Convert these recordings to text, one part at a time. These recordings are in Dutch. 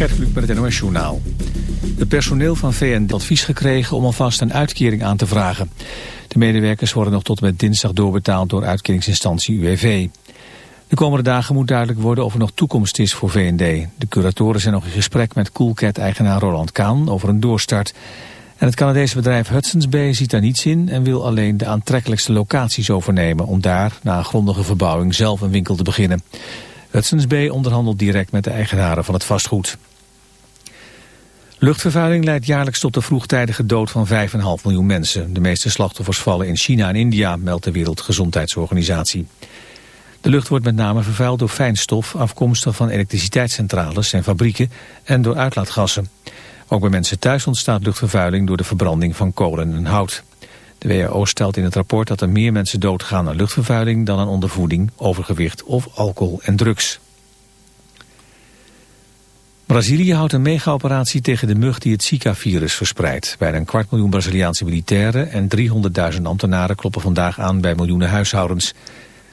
Gert Kluk met het NOS Journaal. Het personeel van VN advies gekregen om alvast een uitkering aan te vragen. De medewerkers worden nog tot met dinsdag doorbetaald door uitkeringsinstantie UWV. De komende dagen moet duidelijk worden of er nog toekomst is voor VND. De curatoren zijn nog in gesprek met Coolcat-eigenaar Roland Kaan over een doorstart. En het Canadese bedrijf Hudson's Bay ziet daar niets in... en wil alleen de aantrekkelijkste locaties overnemen... om daar, na een grondige verbouwing, zelf een winkel te beginnen. Hudson's Bay onderhandelt direct met de eigenaren van het vastgoed. Luchtvervuiling leidt jaarlijks tot de vroegtijdige dood van 5,5 miljoen mensen. De meeste slachtoffers vallen in China en India, meldt de Wereldgezondheidsorganisatie. De lucht wordt met name vervuild door fijnstof afkomstig van elektriciteitscentrales en fabrieken en door uitlaatgassen. Ook bij mensen thuis ontstaat luchtvervuiling door de verbranding van kolen en hout. De WHO stelt in het rapport dat er meer mensen doodgaan aan luchtvervuiling dan aan ondervoeding, overgewicht of alcohol en drugs. Brazilië houdt een mega-operatie tegen de mug die het Zika-virus verspreidt. Bijna een kwart miljoen Braziliaanse militairen en 300.000 ambtenaren kloppen vandaag aan bij miljoenen huishoudens.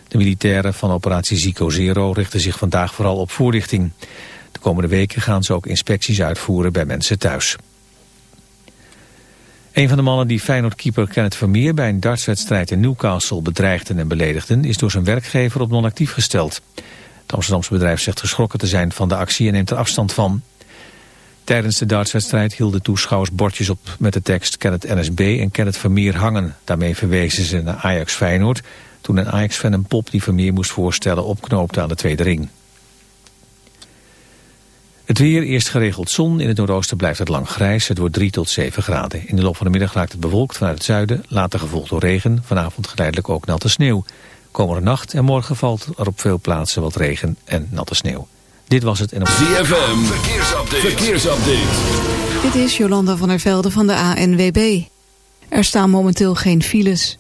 De militairen van operatie Zico Zero richten zich vandaag vooral op voorlichting. De komende weken gaan ze ook inspecties uitvoeren bij mensen thuis. Een van de mannen die Feyenoord-keeper Kenneth Vermeer bij een dartswedstrijd in Newcastle bedreigden en beledigden is door zijn werkgever op non-actief gesteld. Het Amsterdamse bedrijf zegt geschrokken te zijn van de actie en neemt er afstand van. Tijdens de dartswedstrijd hielden toeschouwers bordjes op met de tekst Kenneth NSB en Kenneth Vermeer hangen. Daarmee verwezen ze naar Ajax Feyenoord toen een Ajax-fan een pop die Vermeer moest voorstellen opknoopte aan de tweede ring. Het weer, eerst geregeld zon. In het noordoosten blijft het lang grijs. Het wordt 3 tot 7 graden. In de loop van de middag raakt het bewolkt vanuit het zuiden. Later gevolgd door regen. Vanavond geleidelijk ook natte sneeuw. Komende nacht en morgen valt er op veel plaatsen wat regen en natte sneeuw. Dit was het en op... ZFM, verkeersupdate. verkeersupdate. Dit is Jolanda van der Velde van de ANWB. Er staan momenteel geen files.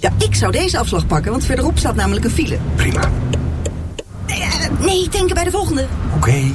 Ja, ik zou deze afslag pakken, want verderop staat namelijk een file. Prima. Nee, denken bij de volgende. Oké.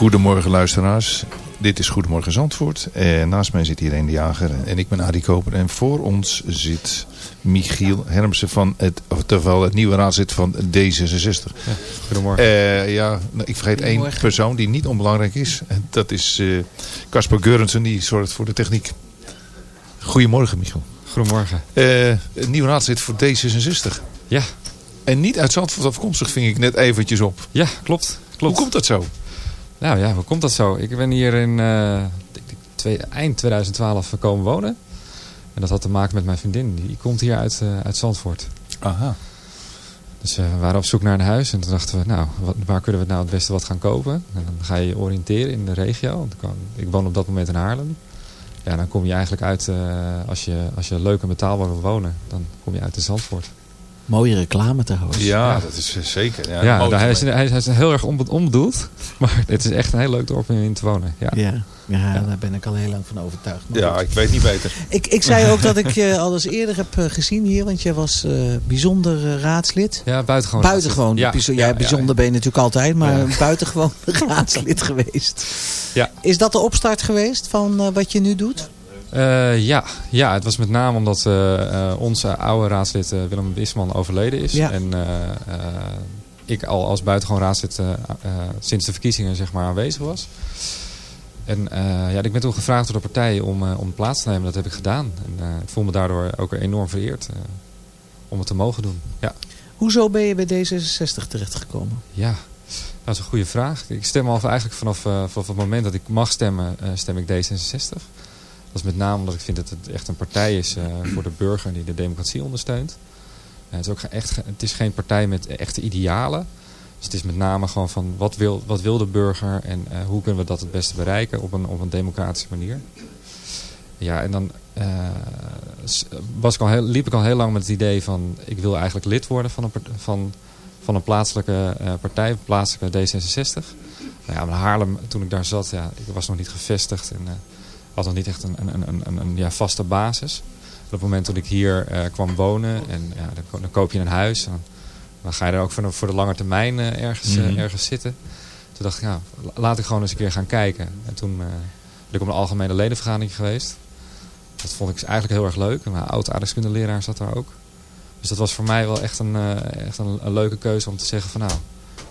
Goedemorgen luisteraars. Dit is Goedemorgen Zandvoort. En naast mij zit hier een de Jager en ik ben Arie Koper. En voor ons zit Michiel Hermsen van het, oftewel het nieuwe raadslid van D66. Goedemorgen. Eh, ja, nou, ik vergeet één persoon die niet onbelangrijk is. En dat is eh, Caspar Geurensen, die zorgt voor de techniek. Goedemorgen Michiel. Goedemorgen. Eh, nieuw raadslid voor D66. Ja. En niet uit Zandvoort afkomstig ving ik net eventjes op. Ja, klopt. klopt. Hoe komt dat zo? Nou ja, hoe komt dat zo? Ik ben hier in eh, twee, eind 2012 komen wonen. En dat had te maken met mijn vriendin. Die komt hier uit, eh, uit Zandvoort. Aha. Dus eh, we waren op zoek naar een huis. En toen dachten we, nou, wat, waar kunnen we nou het beste wat gaan kopen? En dan ga je je oriënteren in de regio. Ik woon op dat moment in Haarlem. Ja, dan kom je eigenlijk uit, als, je, als je leuk en betaalbaar wil wonen, dan kom je uit in Zandvoort. Mooie reclame trouwens. Ja, dat is eh, zeker. Ja, Ja, motor hij, is, hij, is, hij is heel erg onbe- onbedoeld. Maar het is echt een heel leuk dorp om in te wonen. Ja. Ja, ja, daar ben ik al heel lang van overtuigd. Maar Ja, goed. ik weet niet beter. Ik, ik zei ook dat ik je al eens eerder heb eh, gezien hier, want jij was eh, bijzonder raadslid. Ja, buitengewoon. Buitengewoon. Ja, Bijzo- ja, ja, bijzonder ja. ben je natuurlijk altijd, maar buitengewoon raadslid geweest. Ja. Is dat de opstart geweest van eh, wat je nu doet? Eh, ja. ja, het was met name omdat eh, eh, onze oude raadslid Willem Wisman overleden is. Ja. En ik al als buitengewoon raadslid sinds de verkiezingen zeg maar, aanwezig was. En ja, ik ben toen gevraagd door de partij om, om plaats te nemen. Dat heb ik gedaan. En ik voel me daardoor ook enorm vereerd om het te mogen doen. Ja. Hoezo ben je bij D66 terechtgekomen? Ja, dat is een goede vraag. Ik stem al eigenlijk vanaf, vanaf het moment dat ik mag stemmen, stem ik D66. Dat is met name omdat ik vind dat het echt een partij is eh, voor de burger die de democratie ondersteunt. Eh, het, is ook echt, het is geen partij met echte idealen. Dus het is met name gewoon van wat wil, wat wil de burger en eh, hoe kunnen we dat het beste bereiken op een, op een democratische manier. Ja, en dan ik al heel, liep ik al heel lang met het idee van... ik wil eigenlijk lid worden van een, van, van een plaatselijke partij, plaatselijke D66. Nou ja, maar Haarlem, toen ik daar zat, ja, ik was nog niet gevestigd... en had nog niet echt een, een, een, een, een ja, vaste basis. Op het moment dat ik hier eh, kwam wonen en ja, dan, dan koop je een huis... Dan, dan ga je er ook voor de, voor de lange termijn eh, ergens, eh, Mhm. ergens zitten. Toen dacht ik, ja, la- laat ik gewoon eens een keer gaan kijken. En toen ben ik op een algemene ledenvergadering geweest. Dat vond ik eigenlijk heel erg leuk. Mijn oud-aardrijkskundeleraar zat daar ook. Dus dat was voor mij wel echt een, echt een, een leuke keuze om te zeggen van nou,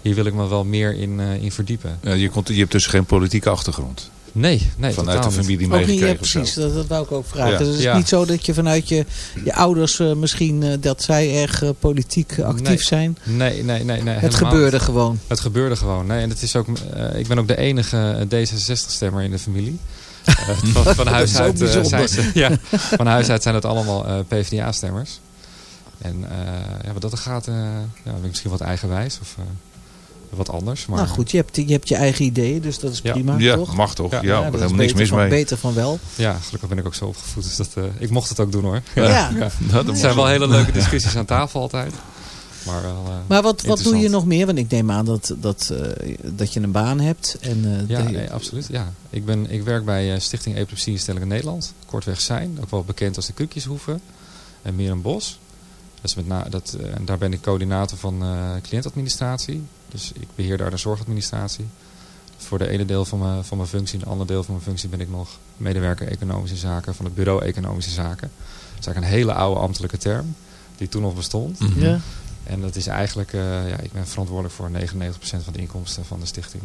hier wil ik me wel meer in, in verdiepen. Ja, je, komt, je hebt dus geen politieke achtergrond. Nee, nee, Vanuit totaal de niet. familie Ook niet, ja, meegekregen. precies. Dat, dat wou ik ook vragen. Ja. Dus het is Ja. niet zo dat je vanuit je, je ouders eh, misschien eh, dat zij erg eh, politiek actief Nee. zijn. Nee, nee, nee. nee Het gebeurde niet. gewoon. Het gebeurde gewoon. Nee, en het is ook, eh, ik ben ook de enige D66-stemmer in de familie. Eh, van, van huis Dat uit, zijn ze, ja, van huis uit zijn het allemaal eh, PvdA-stemmers. En eh, ja, wat dat gaat, eh, ja, ben ik misschien wat eigenwijs of eh, wat anders. Maar, Nou goed, je hebt, je hebt je eigen ideeën, dus dat is Ja. prima, Ja, toch? mag toch? Ja, Ja, ja, helemaal niks mis van, mee. Beter van wel. Ja, gelukkig ben ik ook zo opgevoed. Dus dat, eh, ik mocht het ook doen hoor. Ja. Nou, dat Het zijn wel hele leuke discussies aan tafel altijd. Maar, wel, eh, Maar wat, wat doe je nog meer? Want ik neem aan dat, dat, eh, dat je een baan hebt. En, eh, Ja, nee, absoluut. Ja. Ik, ben, ik werk bij eh, Stichting Epilepsie Instellingen Nederland. Kortweg zijn. Ook wel bekend als de Kukjeshoeve. En meer een bos. Dat is met na, dat, en daar ben ik coördinator van eh, cliëntadministratie. Dus ik beheer daar de zorgadministratie. Voor de ene deel van mijn, van mijn functie. En het andere deel van mijn functie ben ik nog medewerker economische zaken van het bureau economische zaken. Dat is eigenlijk een hele oude ambtelijke term. Die toen nog bestond. Mhm. Ja. En dat is eigenlijk, eh, ja, ik ben verantwoordelijk voor 99% van de inkomsten van de stichting.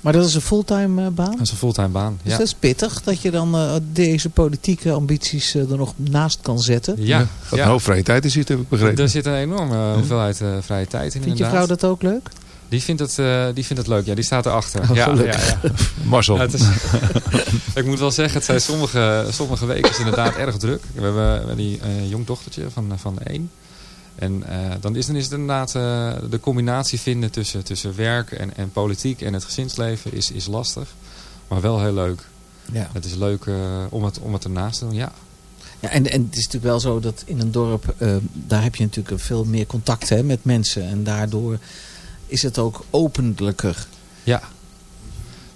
Maar dat is een fulltime eh, baan? Dat is een fulltime baan. Dus ja. dat is pittig dat je dan eh, deze politieke ambities eh, er nog naast kan zetten. Ja, ja. een hoop vrije tijd is hier, heb ik begrepen. Er zit een enorme hoeveelheid eh, vrije tijd in Vindt je vrouw dat ook leuk? Die vindt het, eh, die vindt het leuk, ja. Die staat erachter. Oh, ja, gelukkig. ja, ja. Marcel. Is- ik moet wel zeggen, het zijn sommige, sommige weken is inderdaad erg druk. We hebben, die eh, jong dochtertje van, van één. En eh, dan, is, dan is het inderdaad eh, de combinatie vinden tussen, tussen werk en, en politiek en het gezinsleven is, is lastig. Maar wel heel leuk. Ja. Het is leuk eh, om, het, om het ernaast te doen, ja. Ja, en, en het is natuurlijk wel zo dat in een dorp, daar heb je natuurlijk veel meer contact hè, met mensen. En daardoor is het ook openlijker. Ja,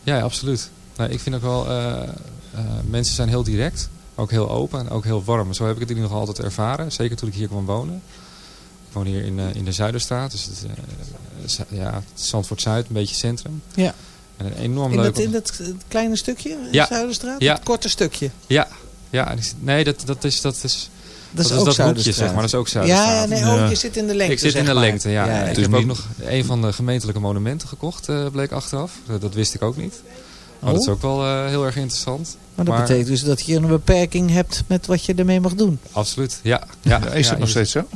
ja, absoluut. Nou, ik vind ook wel, mensen zijn heel direct, ook heel open en ook heel warm. Zo heb ik het in ieder geval altijd ervaren, zeker toen ik hier kwam wonen. Woon hier in, eh, in de Zuiderstraat, dus het, eh, ja, Zandvoort Zuid, een beetje centrum. Ja. En een enorm In leuk... dat, in dat eh, kleine stukje, in Ja. de Zuiderstraat? Ja. Het korte stukje. Ja, ja nee, dat, dat is dat is Dat is dat, ook dat hoekje, Zuiderstraat. zeg maar. Dat is ook Ja, Zuiderstraat. ja, nee, oh, je zit in de lengte, Ik zit in de lengte, ja. Ja, ja. Ik Het is heb ook nog een van de gemeentelijke monumenten gekocht, eh, bleek achteraf. Dat, dat wist ik ook niet. Maar Oh. dat is ook wel eh, heel erg interessant. Maar dat betekent dus dat je een beperking hebt met wat je ermee mag doen. Absoluut, ja. ja, Ja, is dat nog steeds zo?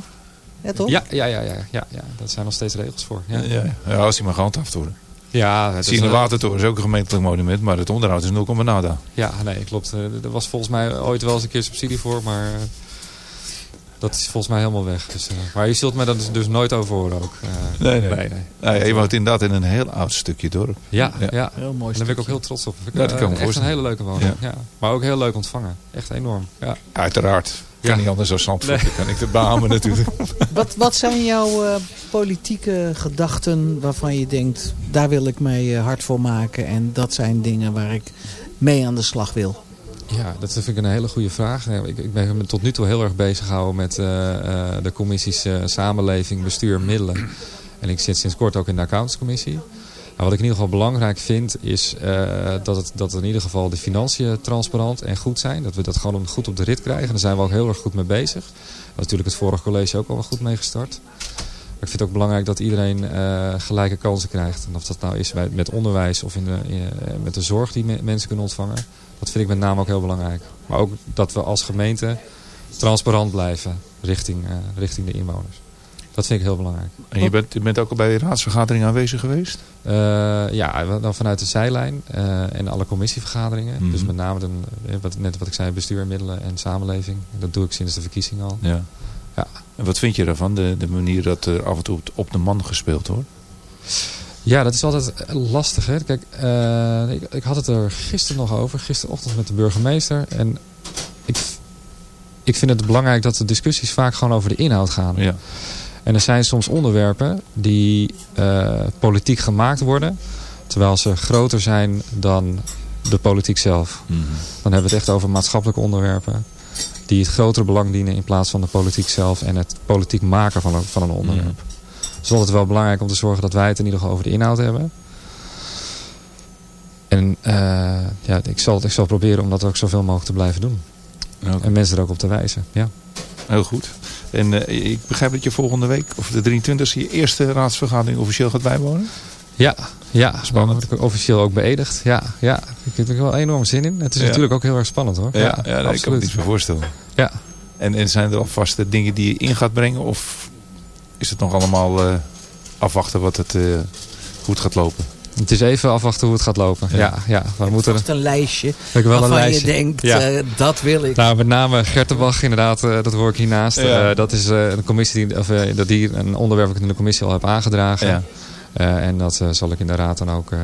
Ja, toch? Ja, ja, ja, ja, ja, ja, daar zijn nog steeds regels voor. Ja, Ja, ja. als hij maar gehandhaafd wordt. ja het is een watertoren is ook een gemeentelijk monument, maar het onderhoud is 0, nada. Ja, nee, klopt. Eh, Er was volgens mij ooit wel eens een keer subsidie voor, maar eh, dat is volgens mij helemaal weg. Dus, eh, maar je zult mij dat dus, dus nooit over horen ook. Eh, Nee, nee. nee, nee. Nou ja, je woont inderdaad in een heel oud stukje dorp. Ja, ja. Ja. Heel mooi Daar ben ik ook heel trots op. Ik, Ja, dat kan me echt een hele leuke woning. Ja. Ja. Maar ook heel leuk ontvangen. Echt enorm. Ja. Uiteraard. Kan Ja. niet anders dan Zandvoort. Nee. Kan ik het beamen natuurlijk. Wat, wat zijn jouw eh, politieke gedachten waarvan je denkt, daar wil ik mij eh, hard voor maken. En dat zijn dingen waar ik mee aan de slag wil. Ja, dat vind ik een hele goede vraag. Ik, ik ben me tot nu toe heel erg bezig gehouden met eh, eh, de commissies eh, samenleving, bestuur, middelen. En ik zit sinds kort ook in de accountantscommissie. Wat ik in ieder geval belangrijk vind is eh, dat, het, dat in ieder geval de financiën transparant en goed zijn. Dat we dat gewoon goed op de rit krijgen. Daar zijn we ook heel erg goed mee bezig. Daar is natuurlijk het vorige college ook al wel goed mee gestart. Maar ik vind het ook belangrijk dat iedereen eh, gelijke kansen krijgt. En of dat nou is met onderwijs of in de, eh, met de zorg die me- mensen kunnen ontvangen. Dat vind ik met name ook heel belangrijk. Maar ook dat we als gemeente transparant blijven richting, richting de inwoners. Dat vind ik heel belangrijk. En je bent, je bent ook al bij de raadsvergadering aanwezig geweest? Eh, ja, dan vanuit de zijlijn eh, en alle commissievergaderingen. Mhm. Dus met name de, eh, wat, net wat ik zei, bestuur, middelen en samenleving. Dat doe ik sinds de verkiezing al. Ja. Ja. En wat vind je daarvan? De, de manier dat er af en toe op- de man gespeeld wordt? Ja, dat is altijd lastig. Hè? Kijk, ik, ik had het er gisteren nog over. Gisterochtend met de burgemeester. En ik, ik vind het belangrijk dat de discussies vaak gewoon over de inhoud gaan. Ja. En er zijn soms onderwerpen die eh, politiek gemaakt worden. Terwijl ze groter zijn dan de politiek zelf. Mhm. Dan hebben we het echt over maatschappelijke onderwerpen. Die het grotere belang dienen in plaats van de politiek zelf. En het politiek maken van een, van een onderwerp. Mhm. Het is altijd wel belangrijk om te zorgen dat wij het in ieder geval over de inhoud hebben. En eh, ja, ik, zal, ik zal proberen om dat ook zoveel mogelijk te blijven doen. En mensen er ook op te wijzen. Ja. Heel goed. En eh, ik begrijp dat je volgende week, of de 23e, je eerste raadsvergadering officieel gaat bijwonen? Ja, ja. Spannend. Word ik officieel ook beëdigd. Ja, ja. Ik heb er wel enorm zin in. Het is Ja. natuurlijk ook heel erg spannend hoor. Ja, ja, nee, ik kan me zo voorstellen. Ja. En, en zijn er alvast de dingen die je in gaat brengen? Of is het nog allemaal eh, afwachten wat het eh, goed gaat lopen? Het is even afwachten hoe het gaat lopen. Ja. Ja, ja. We moeten Echt een lijstje wel een waarvan lijstje. je denkt, Ja. eh, dat wil ik. Nou, met name Gertenbach, inderdaad, eh, dat hoor ik hiernaast. Ja. Eh, dat is eh, een commissie die, of, dat die een onderwerp dat ik in de commissie al heb aangedragen. Ja. Eh, en dat eh, zal ik in de raad dan ook. eh,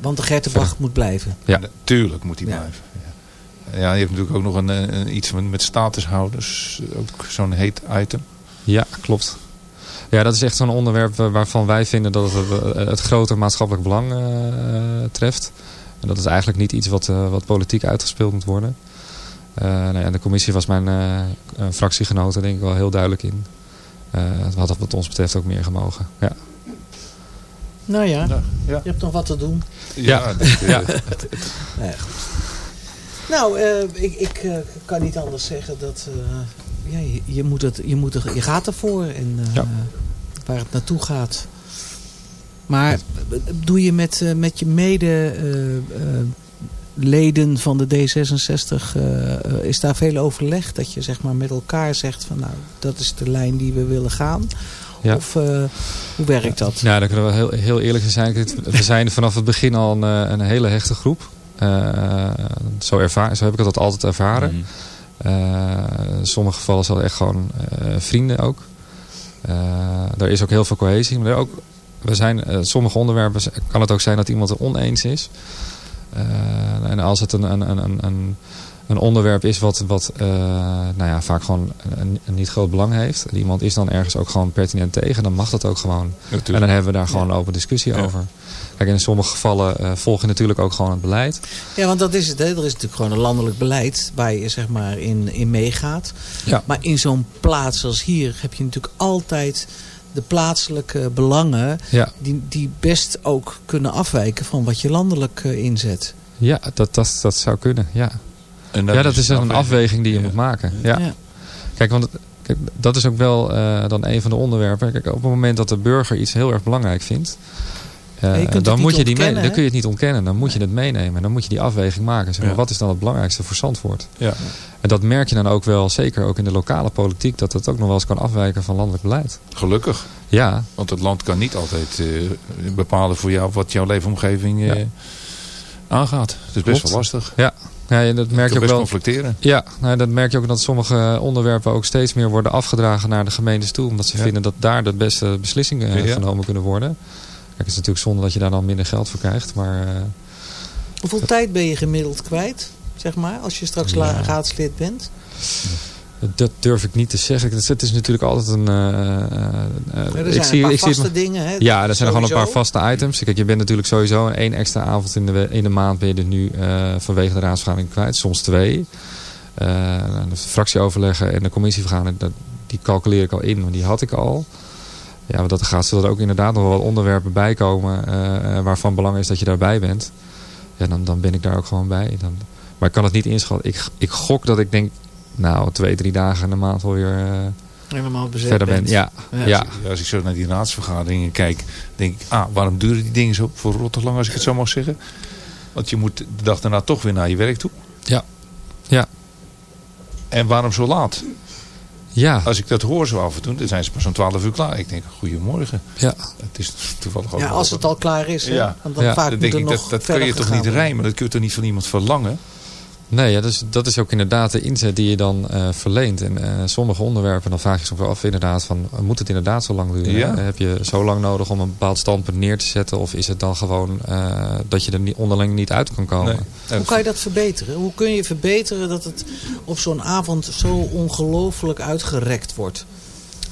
Want de Gertenbach moet blijven. ja. Tuurlijk moet die Ja. blijven. Ja. ja, je hebt natuurlijk ook nog een, een, iets met, met statushouders. Ook zo'n heet item. ja, klopt. Ja, dat is echt zo'n onderwerp waarvan wij vinden dat het eh, het grote maatschappelijk belang eh, treft. En dat is eigenlijk niet iets wat, eh, wat politiek uitgespeeld moet worden. Nou ja, de commissie was mijn fractiegenoten denk ik wel heel duidelijk in. Eh het had wat ons betreft ook meer gemogen. Ja. Nou ja, ja. je hebt nog wat te doen. Ja, dat, ja. Nee, goed. Nou, eh, ik, ik kan niet anders zeggen dat eh, ja, je, je, moet het, je, moet er, je gaat ervoor en eh, Ja. waar het naartoe gaat. Maar doe je met, eh, met je mede eh, leden van de D66, eh, eh, is daar veel overleg? Dat je zeg maar met elkaar zegt van nou, dat is de lijn die we willen gaan. Ja. Of eh, hoe werkt dat? Ja, daar kunnen we heel, heel eerlijk in zijn. We zijn vanaf het begin al een, een hele hechte groep. Eh, zo, ervaar, zo heb ik dat altijd ervaren. Mhm. Eh, in sommige gevallen zijn echt gewoon eh, vrienden ook. Eh er is ook heel veel cohesie. Maar er ook, we zijn, sommige onderwerpen kan het ook zijn dat iemand het oneens is. En als het een, een, een, een- een, onderwerp is wat, wat eh, nou ja, vaak gewoon een, een niet groot belang heeft. Iemand is dan ergens ook gewoon pertinent tegen. Dan mag dat ook gewoon. Natuurlijk. En dan hebben we daar gewoon een open discussie Ja. over. Kijk, in sommige gevallen eh, volg je natuurlijk ook gewoon het beleid. Ja, want dat is het. Hè. Er is natuurlijk gewoon een landelijk beleid waar je zeg maar in, in meegaat. Ja. Maar in zo'n plaats als hier heb je natuurlijk altijd de plaatselijke belangen... Ja. Die, die best ook kunnen afwijken van wat je landelijk eh, inzet. Ja, dat, dat, dat zou kunnen. Ja, En ja, dat is een afweging. afweging die je Ja. moet maken. Ja. Ja. Kijk, want kijk, dat is ook wel eh, dan een van de onderwerpen. Kijk, op het moment dat de burger iets heel erg belangrijk vindt, eh, Ja, dan, moet je die dan kun je het niet ontkennen. Dan moet je het meenemen. En dan moet je die afweging maken. Zeg maar, Ja. Wat is dan het belangrijkste voor Zandvoort? Ja. En dat merk je dan ook wel, zeker ook in de lokale politiek, dat het ook nog wel eens kan afwijken van landelijk beleid. Gelukkig. Ja, Want het land kan niet altijd eh, bepalen voor jou wat jouw leefomgeving eh, Ja. aangaat. Het is best Klopt. wel lastig. ja. Ja en dat merk je ook wel. conflicteren. Ja, nou, dat merk je ook dat sommige onderwerpen ook steeds meer worden afgedragen naar de gemeentes toe. Omdat ze Ja. vinden dat daar de beste beslissingen eh, Ja. genomen kunnen worden. Kijk, het is natuurlijk zonde dat je daar dan minder geld voor krijgt. Maar eh, Hoeveel tijd ben je gemiddeld kwijt, zeg maar, als je straks Ja. raadslid bent? Dat durf ik niet te zeggen. Het is- natuurlijk altijd een... eh, Ja, er ik zijn zie- een paar ik vaste dingen. Hè? Ja, er zijn er gewoon een paar vaste items. Kijk, je bent natuurlijk sowieso één extra avond in de, in de maand ben je er nu vanwege de raadsvergadering kwijt. Soms twee. De fractieoverleggen en de commissievergadering, dat, die calculeer ik al in, want die had ik al. Ja, maar dat gaat zullen er ook inderdaad nog wel wat onderwerpen bij komen waarvan belang is dat je daarbij bent. Ja, dan, dan ben ik daar ook gewoon bij. Dan, maar ik kan het niet inschatten. Ik, ik gok dat ik denk, nou, twee, drie dagen in de maand alweer eh Helemaal bezet verder ben. bent. Ja, Ja. als ik zo naar die raadsvergaderingen kijk, denk ik, ah, waarom duren die dingen zo voor rot lang, als ik het zo mag zeggen? Want je moet de dag daarna toch weer naar je werk toe. Ja. Ja. En waarom zo laat? Ja. Als ik dat hoor zo af en toe, dan zijn ze pas om 12 uur klaar. Ik denk, goedemorgen. Ja. Het is toevallig ook Ja, als het al klaar is. Hè? Ja. Want dan Ja. vaak Dan denk ik, nog dat, dat kun je toch niet rijmen? Dat kun je toch niet van iemand verlangen? Nee, ja, dus dat is ook inderdaad de inzet die je dan eh, verleent. En eh, sommige onderwerpen, dan vraag je soms wel af inderdaad van... eh, moet het inderdaad zo lang duren? Ja. Heb je zo lang nodig om een bepaald standpunt neer te zetten? Of is het dan gewoon eh, dat je er niet, onderling niet uit kan komen? Nee. Hoe kan je dat verbeteren? Hoe kun je verbeteren dat het op zo'n avond zo ongelooflijk uitgerekt wordt?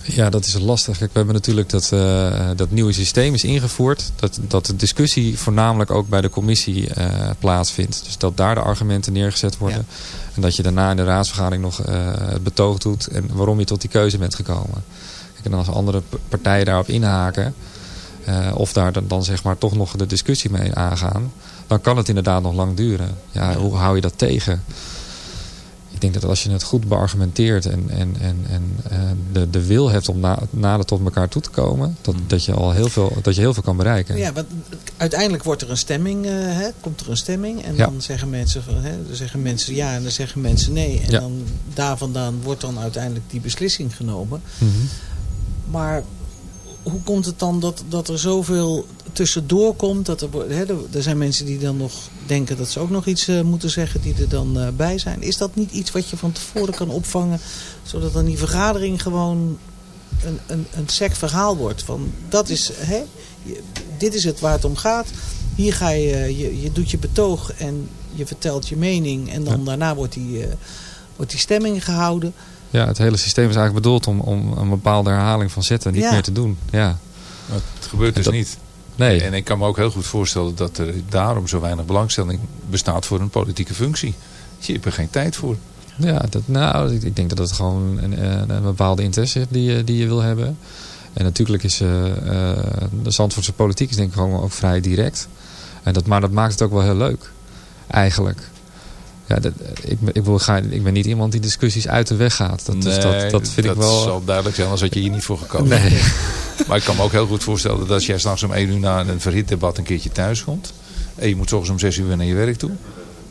Ja, dat is lastig. Kijk, we hebben natuurlijk dat, eh, dat nieuwe systeem is ingevoerd. Dat, dat de discussie voornamelijk ook bij de commissie eh, plaatsvindt. Dus dat daar de argumenten neergezet worden. En dat je daarna in de raadsvergadering nog eh, het betoog doet. En waarom je tot die keuze bent gekomen. Kijk, en als andere partijen daarop inhaken. of daar dan, dan zeg maar toch nog de discussie mee aangaan. Dan kan het inderdaad nog lang duren. Ja, hoe hou je dat tegen? Ik denk dat als je het goed beargumenteert en, en, en, en eh, de, de wil hebt om na, nader tot elkaar toe te komen, dat, dat, je al heel veel, dat je heel veel kan bereiken. Ja, want uiteindelijk wordt er een stemming, eh, hè, komt er een stemming. En Ja. dan zeggen mensen, van, hè, dan zeggen mensen ja en dan zeggen mensen nee. En Ja. dan, daar vandaan wordt dan uiteindelijk die beslissing genomen. Mhm. Maar hoe komt het dan dat, dat er zoveel tussendoor komt? Dat er, hè, er, zijn mensen die dan nog denken dat ze ook nog iets eh, moeten zeggen die er dan eh, bij zijn. Is dat niet iets wat je van tevoren kan opvangen? Zodat dan die vergadering gewoon een, een, een sec verhaal wordt. Van dat is, hè, dit is het waar het om gaat. Hier ga je, je, je doet je betoog en je vertelt je mening. En dan Ja. daarna wordt die, eh, wordt die stemming gehouden. Ja, het hele systeem is eigenlijk bedoeld om, om een bepaalde herhaling van zetten niet Ja. meer te doen. Ja. Maar het gebeurt dus Dat- niet. Nee. En ik kan me ook heel goed voorstellen dat er daarom zo weinig belangstelling bestaat voor een politieke functie. Je hebt er geen tijd voor. Ja, dat, nou, ik, ik denk dat het gewoon een, een, een bepaalde interesse heeft die, je- die je wil hebben. En natuurlijk is eh, eh, de Zandvoortse politiek is denk ik gewoon ook vrij direct. En dat, maar dat maakt het ook wel heel leuk. Eigenlijk. Ja, dat, ik, ben- ik, wil, ga, ik ben niet iemand die discussies uit de weg gaat. Dat, dus dat, dat vind ik wel... zal duidelijk zijn, anders had je hier niet voor gekomen. Nee. Maar ik kan me ook heel goed voorstellen dat als jij s'nachts om 1 uur na een verhit debat een keertje thuis komt. En je moet 's ochtends om 6 uur weer naar je werk toe.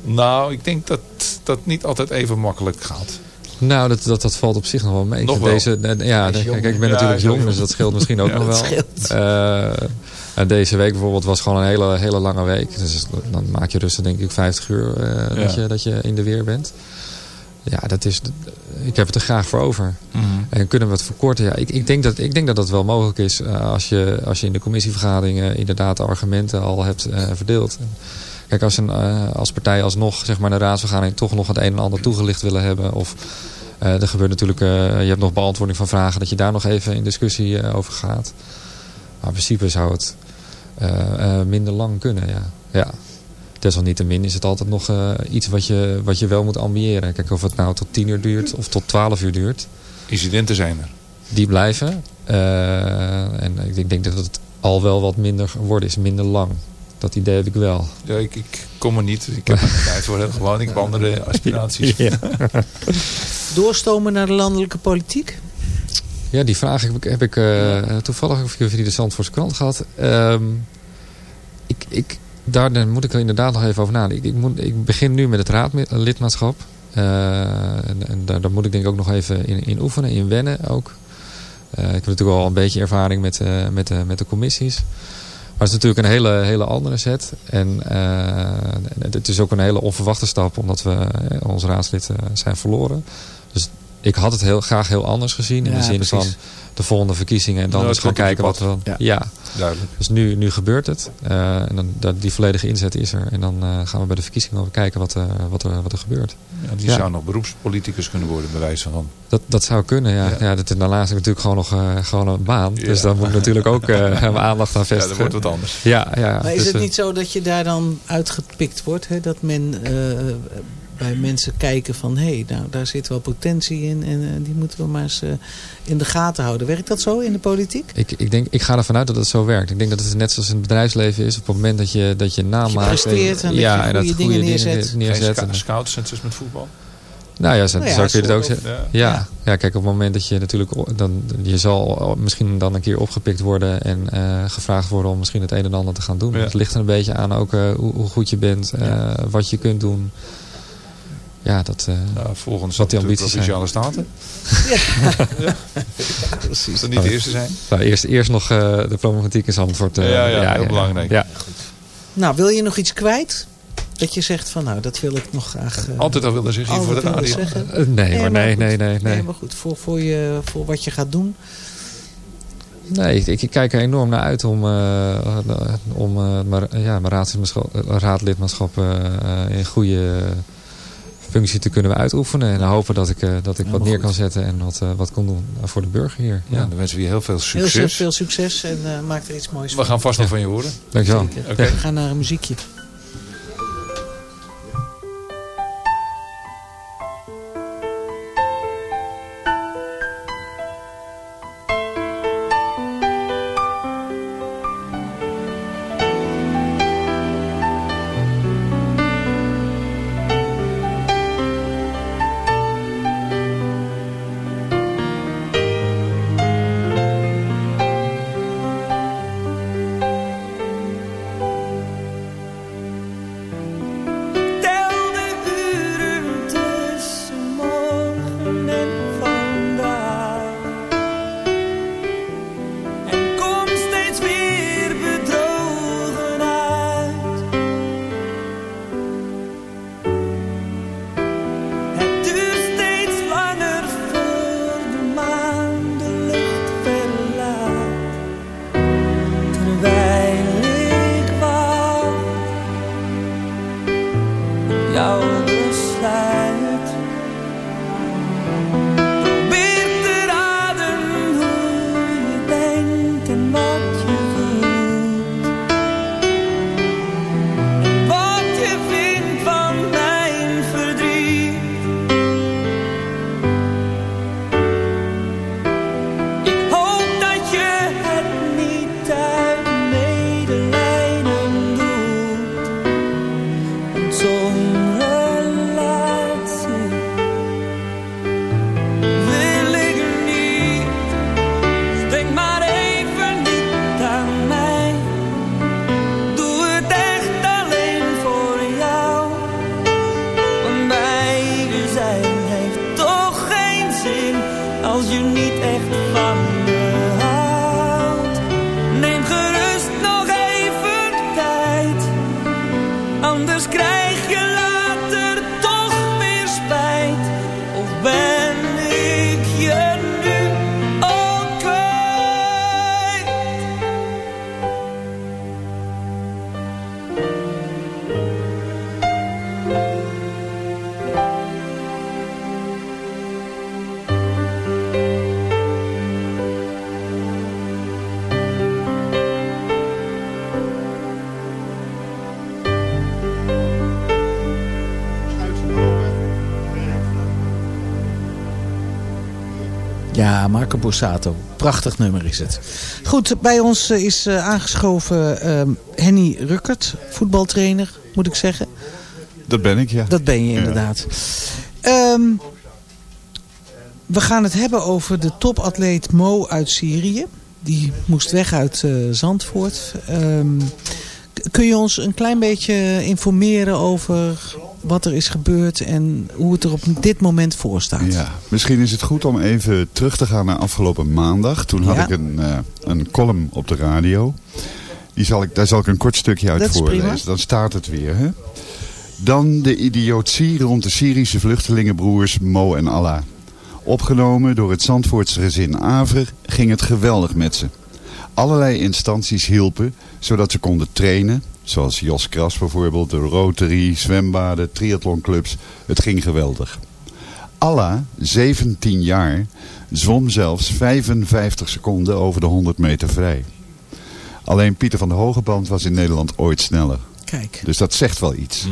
Nou, ik denk dat dat niet altijd even makkelijk gaat. Nou, dat, dat, dat valt op zich nog wel mee. Nog wel. Deze, eh, ja, kijk, ik ben natuurlijk jong, dus dat scheelt misschien ook Ja, nog dat wel. Scheelt. Eh, en deze week bijvoorbeeld was gewoon een hele, hele lange week. Dus dan maak je rustig denk ik 50 uur eh, dat, je, dat je in de weer bent. Ja, dat is, ik heb het er graag voor over. Mhm. En kunnen we het verkorten? Ja, ik, ik, denk dat, ik denk dat dat wel mogelijk is eh, als, je, als je in de commissievergaderingen inderdaad de argumenten al hebt verdeeld. Kijk, als, een, als partij alsnog zeg maar, de raadsvergadering toch nog het een en ander toegelicht willen hebben. Of er gebeurt natuurlijk, je hebt nog beantwoording van vragen, dat je daar nog even in discussie over gaat. Maar in principe zou het minder lang kunnen, ja. ja. Desalniettemin is het altijd nog eh, iets wat je, wat je wel moet ambiëren. Kijk, of het nou tot 10 uur duurt of tot 12 uur duurt. Incidenten zijn er. Die blijven. Eh, en ik denk, denk dat het al wel wat minder geworden is, minder lang. Dat idee heb ik wel. Ja, ik, ik kom er niet. Ik heb er geen tijd voor. Gewoon, ik heb andere aspiraties. Ja. Doorstomen naar de landelijke politiek? Ja, die vraag heb ik, heb ik eh, toevallig ook via de Zandvoortse krant gehad. Ehm, ik, ik, daar moet ik er inderdaad nog even over nadenken. Ik, ik, begin nu met het raadlidmaatschap. Eh, en daar, moet ik denk ik ook nog even in, in oefenen, in wennen ook. Eh, ik heb natuurlijk al een beetje ervaring met, met, met de commissies. Maar het is natuurlijk een hele, hele andere set. En het is ook een hele onverwachte stap, omdat we ons raadslid zijn verloren. Dus ik had het heel graag heel anders gezien. In Ja, de zin precies. van de volgende verkiezingen. En dan eens het gaan kijken wat we... Ja. Ja. Duidelijk. Dus nu, nu gebeurt het. Eh, en dan, dat, die volledige inzet is er. En dan eh, gaan we bij de verkiezingen over kijken wat, eh, wat, er, wat er gebeurt. Ja, die Ja. zou nog beroepspoliticus kunnen worden, bij wijze van. Dat, dat zou kunnen, ja. Ja. ja. dat, daarnaast heb ik natuurlijk gewoon nog eh, gewoon een baan. Dus Ja. dan moet ik natuurlijk ook eh, mijn aandacht aan Ja, vestigen. dat wordt wat anders. Ja, ja. Maar is dus, het niet zo dat je daar dan uitgepikt wordt? Hè? Dat men eh, bij mensen kijken van... hé, hey, nou, daar zit wel potentie in en eh, die moeten we maar eens eh, in de gaten houden. Werkt dat zo in de politiek? Ik, ik, denk, ik ga ervan uit dat het zo werkt. Ik denk dat het net zoals in het bedrijfsleven is. Op het moment dat je, dat je naam je maakt. presteert en dat ja, je en dat goede goede dingen neerzet. Geen neerzet. sca- scouts, zoals met voetbal. Nou ja, zo, Nou ja, zo kun je het ook zeggen. Ja. ja. Ja. kijk, op het moment dat je natuurlijk... Dan, je zal misschien dan een keer opgepikt worden... en eh, gevraagd worden om misschien het een en ander te gaan doen. Ja. Het ligt er een beetje aan ook eh, hoe, hoe goed je bent. eh, wat je kunt doen. Ja, dat... eh, Nou, volgens Wat die ambities zijn. Provinciale Staten. Ja, precies. Als dat niet de eerste zijn. nou, eerst, eerst nog eh, de problematiek in Zandvoort. eh, Ja, ja, heel belangrijk. Ja. Nou, wil je nog iets kwijt? Dat je zegt van, nou, dat wil ik nog graag... eh, Altijd al willen zeggen hier voor de radio. zeggen. Nee, hoor, nee, nee, nee, nee. maar goed, voor, voor, je, voor wat je gaat doen. Nee, ik, ik kijk er enorm naar uit om, eh, om eh, mijn, ja, mijn raadslidmaatschap, raadlidmaatschap in goede functie te kunnen uitoefenen. En hopen dat ik, eh, dat ik wat neer goed. kan zetten en wat, eh, wat kon doen voor de burger hier. Ja, Ja. dan wensen we je heel veel Heel succes. veel succes en eh, maak er iets moois We van. gaan vast nog van je horen. Dankjewel. Oké. We gaan naar een muziekje. Ja, Marco Borsato. Prachtig nummer is het. Goed, bij ons eh, is eh, aangeschoven ehm, Henny Ruckert, voetbaltrainer, moet ik zeggen. Dat ben ik, ja. Dat ben je Ja. inderdaad. Ehm, we gaan het hebben over de topatleet Mo uit Syrië. Die moest weg uit eh, Zandvoort. Ehm, kun je ons een klein beetje informeren over wat er is gebeurd en hoe het er op dit moment voor staat? Ja, misschien is het goed om even terug te gaan naar afgelopen maandag. Toen had Ja. ik een, eh, een column op de radio. Die zal ik, daar zal ik een kort stukje uit voorlezen. Dan staat het weer. Hè? Dan de idiotie rond de Syrische vluchtelingenbroers Mo en Allah. Opgenomen door het Zandvoortse gezin Aver ging het geweldig met ze. Allerlei instanties hielpen, zodat ze konden trainen. Zoals Jos Kras bijvoorbeeld, de Rotary, zwembaden, triathlonclubs. Het ging geweldig. Allah, 17 jaar, zwom zelfs 55 seconden over de 100 meter vrij. Alleen Pieter van de Hogeband was in Nederland ooit sneller. Kijk. Dus dat zegt wel iets.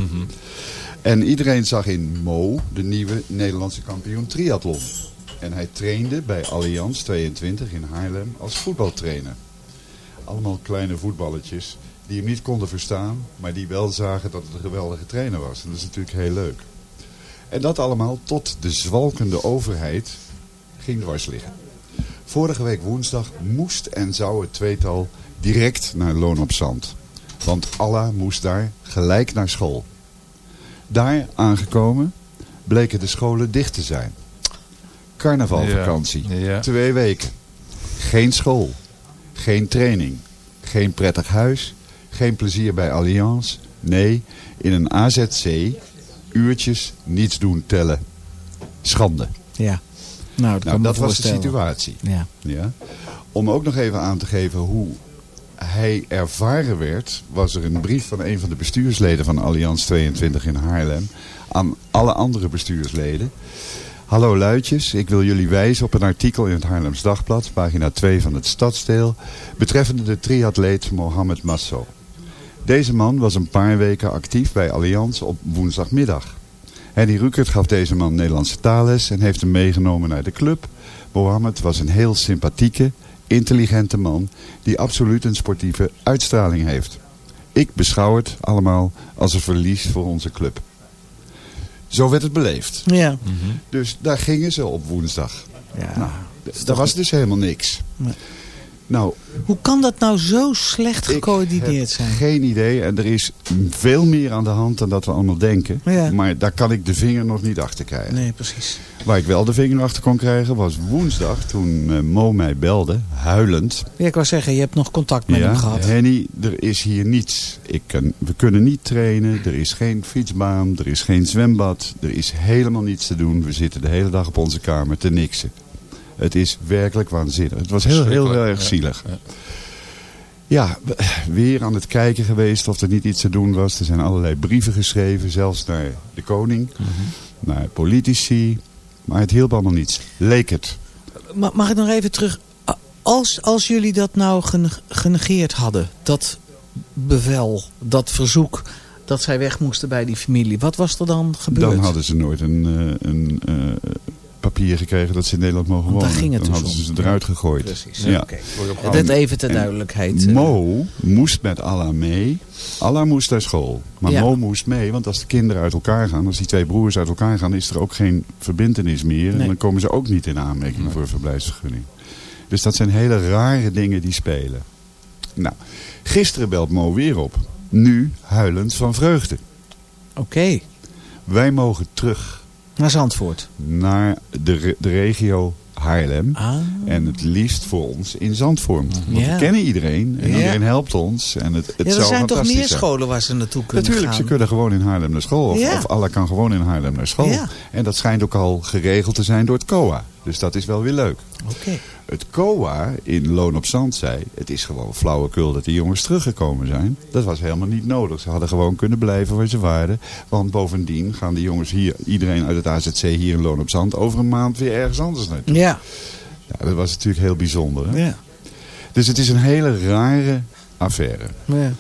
En iedereen zag in Mo de nieuwe Nederlandse kampioen triathlon. En hij trainde bij Allianz 22 in Haarlem als voetbaltrainer. Allemaal kleine voetballetjes die hem niet konden verstaan, maar die wel zagen dat het een geweldige trainer was. En dat is natuurlijk heel leuk. En dat allemaal tot de zwalkende overheid ging dwars liggen. Vorige week woensdag moest en zou het tweetal direct naar Loon op Zand. Want Allah moest daar gelijk naar school. Daar aangekomen bleken de scholen dicht te zijn. Carnavalvakantie. Ja. Twee weken. Geen school. Geen training. Geen prettig huis. Geen plezier bij Allianz. Nee, in een AZC uurtjes niets doen tellen. Schande. Ja. Nou, dat, Nou, dat was de situatie. Ja. Ja. Om ook nog even aan te geven hoe hij ervaren werd, was er een brief van een van de bestuursleden van Allianz 22 in Haarlem aan alle andere bestuursleden. Hallo luidjes, ik wil jullie wijzen op een artikel in het Haarlems Dagblad, pagina 2 van het Stadsdeel, betreffende de triatleet Mohamed Masso. Deze man was een paar weken actief bij Allianz op woensdagmiddag. Henny Rukert gaf deze man Nederlandse taalles en heeft hem meegenomen naar de club. Mohammed was een heel sympathieke, intelligente man die absoluut een sportieve uitstraling heeft. Ik beschouw het allemaal als een verlies voor onze club. Zo werd het beleefd. Ja. Dus daar gingen ze op woensdag. Ja. Nou, daar was dus helemaal niks. Nee. Nou, Hoe kan dat nou zo slecht gecoördineerd heb zijn? Geen idee. En er is veel meer aan de hand dan dat we allemaal denken. Ja. Maar daar kan ik de vinger nog niet achter krijgen. Nee, precies. Waar ik wel de vinger achter kon krijgen was woensdag toen eh, Mo mij belde, huilend. Ja, ik wou zeggen, je hebt nog contact met hem gehad. Henny, er is hier niets. Ik kan, we kunnen niet trainen, er is geen fietsbaan, er is geen zwembad, er is helemaal niets te doen. We zitten de hele dag op onze kamer te niksen. Het is werkelijk waanzinnig. Het was heel, heel, erg ja. zielig. Ja, weer aan het kijken geweest of er niet iets te doen was. Er zijn allerlei brieven geschreven, zelfs naar de koning, naar politici. Maar het hielp allemaal niets. Leek het. Ma- Mag ik nog even terug? Als, als jullie dat nou gene- genegeerd hadden, dat bevel, dat verzoek dat zij weg moesten bij die familie. Wat was er dan gebeurd? Dan hadden ze nooit een, eh, een eh, papier gekregen dat ze in Nederland mogen Want daar wonen. ging het Dan dus hadden ze om. ze eruit gegooid. Precies. Ja. Oké. Dat even ter En duidelijkheid. eh. Mo moest met Allah mee. Allah moest naar school. Maar Ja. Mo moest mee, want als de kinderen uit elkaar gaan, als die twee broers uit elkaar gaan, is er ook geen verbindenis meer. En dan komen ze ook niet in aanmerking voor een verblijfsvergunning. Dus dat zijn hele rare dingen die spelen. Nou, gisteren belt Mo weer op. Nu huilend van vreugde. Oké, Wij mogen terug naar Zandvoort. naar de, de regio Haarlem. Ah. En het liefst voor ons in Zandvorm. Want Ja. we kennen iedereen. En iedereen helpt ons. En het, het Ja, er zou zijn toch meer scholen waar ze naartoe kunnen Natuurlijk, gaan? ze kunnen gewoon in Haarlem naar school. Of, Ja. of Allah kan gewoon in Haarlem naar school. En dat schijnt ook al geregeld te zijn door het COA. Dus dat is wel weer leuk. Het COA in Loon op Zand zei... het is gewoon flauwekul dat die jongens teruggekomen zijn. Dat was helemaal niet nodig. Ze hadden gewoon kunnen blijven waar ze waren. Want bovendien gaan die jongens hier... iedereen uit het AZC hier in Loon op Zand... over een maand weer ergens anders naartoe. Ja. Ja, dat was natuurlijk heel bijzonder. Hè? Ja. Dus het is een hele rare affaire. ja.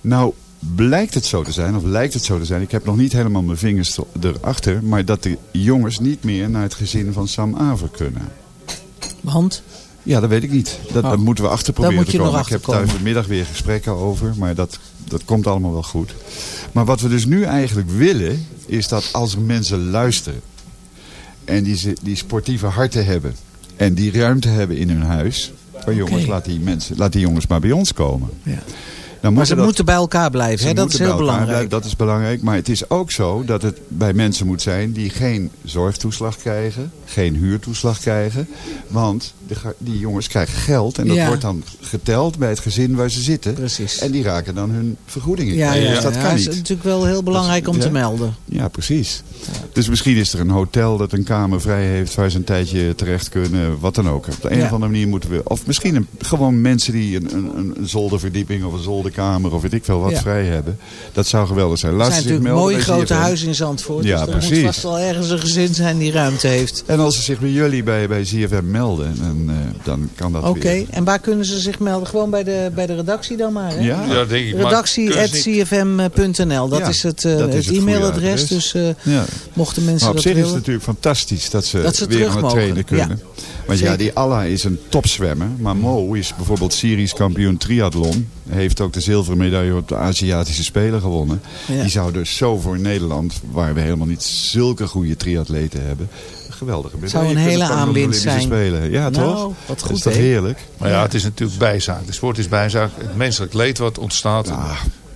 Nou, blijkt het zo te zijn, of lijkt het zo te zijn... ik heb nog niet helemaal mijn vingers erachter... maar dat de jongens niet meer naar het gezin van Sam Aver kunnen. Want? Ja, dat weet ik niet. Dat, Oh. dat moeten we achter Daar proberen te komen. Ik heb daar vanmiddag weer gesprekken over. Maar dat, dat komt allemaal wel goed. Maar wat we dus nu eigenlijk willen... is dat als mensen luisteren... en die, die sportieve harten hebben... en die ruimte hebben in hun huis... van jongens, laat, die mensen, laat die jongens maar bij ons komen. Ja. Dan Maar ze dat- moeten bij elkaar blijven. Hè? Dat is heel belangrijk. Dat is belangrijk. Maar het is ook zo dat het bij mensen moet zijn die geen zorgtoeslag krijgen. Geen huurtoeslag krijgen. Want de die jongens krijgen geld. En dat Ja. wordt dan geteld bij het gezin waar ze zitten. Precies. En die raken dan hun vergoedingen. Ja, ja, Dus dat ja, kan is niet. natuurlijk wel heel belangrijk om te melden. Ja, precies. Dus misschien is er een hotel dat een kamer vrij heeft waar ze een tijdje terecht kunnen. Wat dan ook. Op de een of andere manier moeten we... Of misschien een, gewoon mensen die een, een, een zolderverdieping of een zolderkamer of weet ik veel wat Ja. vrij hebben. Dat zou geweldig zijn. Laat zijn ze zich natuurlijk melden mooie grote huizen in Zandvoort. Ja, dus er moet vast wel ergens een gezin zijn die ruimte heeft. En als ze zich bij jullie bij, bij ZFM melden, dan, eh, dan kan dat Oké, weer. en waar kunnen ze zich melden? Gewoon bij de, bij de redactie dan maar, hè? Ja. Ja, denk ik, maar Redactie.cfm.nl, dat Ja, is het, eh, dat is het e-mailadres. adres. Dus eh, Ja. mochten mensen Maar op dat zich is het natuurlijk fantastisch dat ze, Dat ze weer aan het trainen kunnen. Ja. Want ja, die Allah is een topzwemmer. Maar Mo is bijvoorbeeld Syrisch kampioen triathlon. Heeft ook de zilveren medaille op de Aziatische Spelen gewonnen. Ja. Die zou dus zo voor Nederland, waar we helemaal niet zulke goede triatleten hebben... een geweldige medaille Zou een hele aanwinst zijn. Spelen. Ja, Nou, toch? wat Dat goed, is toch heerlijk? Maar ja, het is natuurlijk bijzaak. De sport is bijzaak. Het menselijk leed wat ontstaat. Dat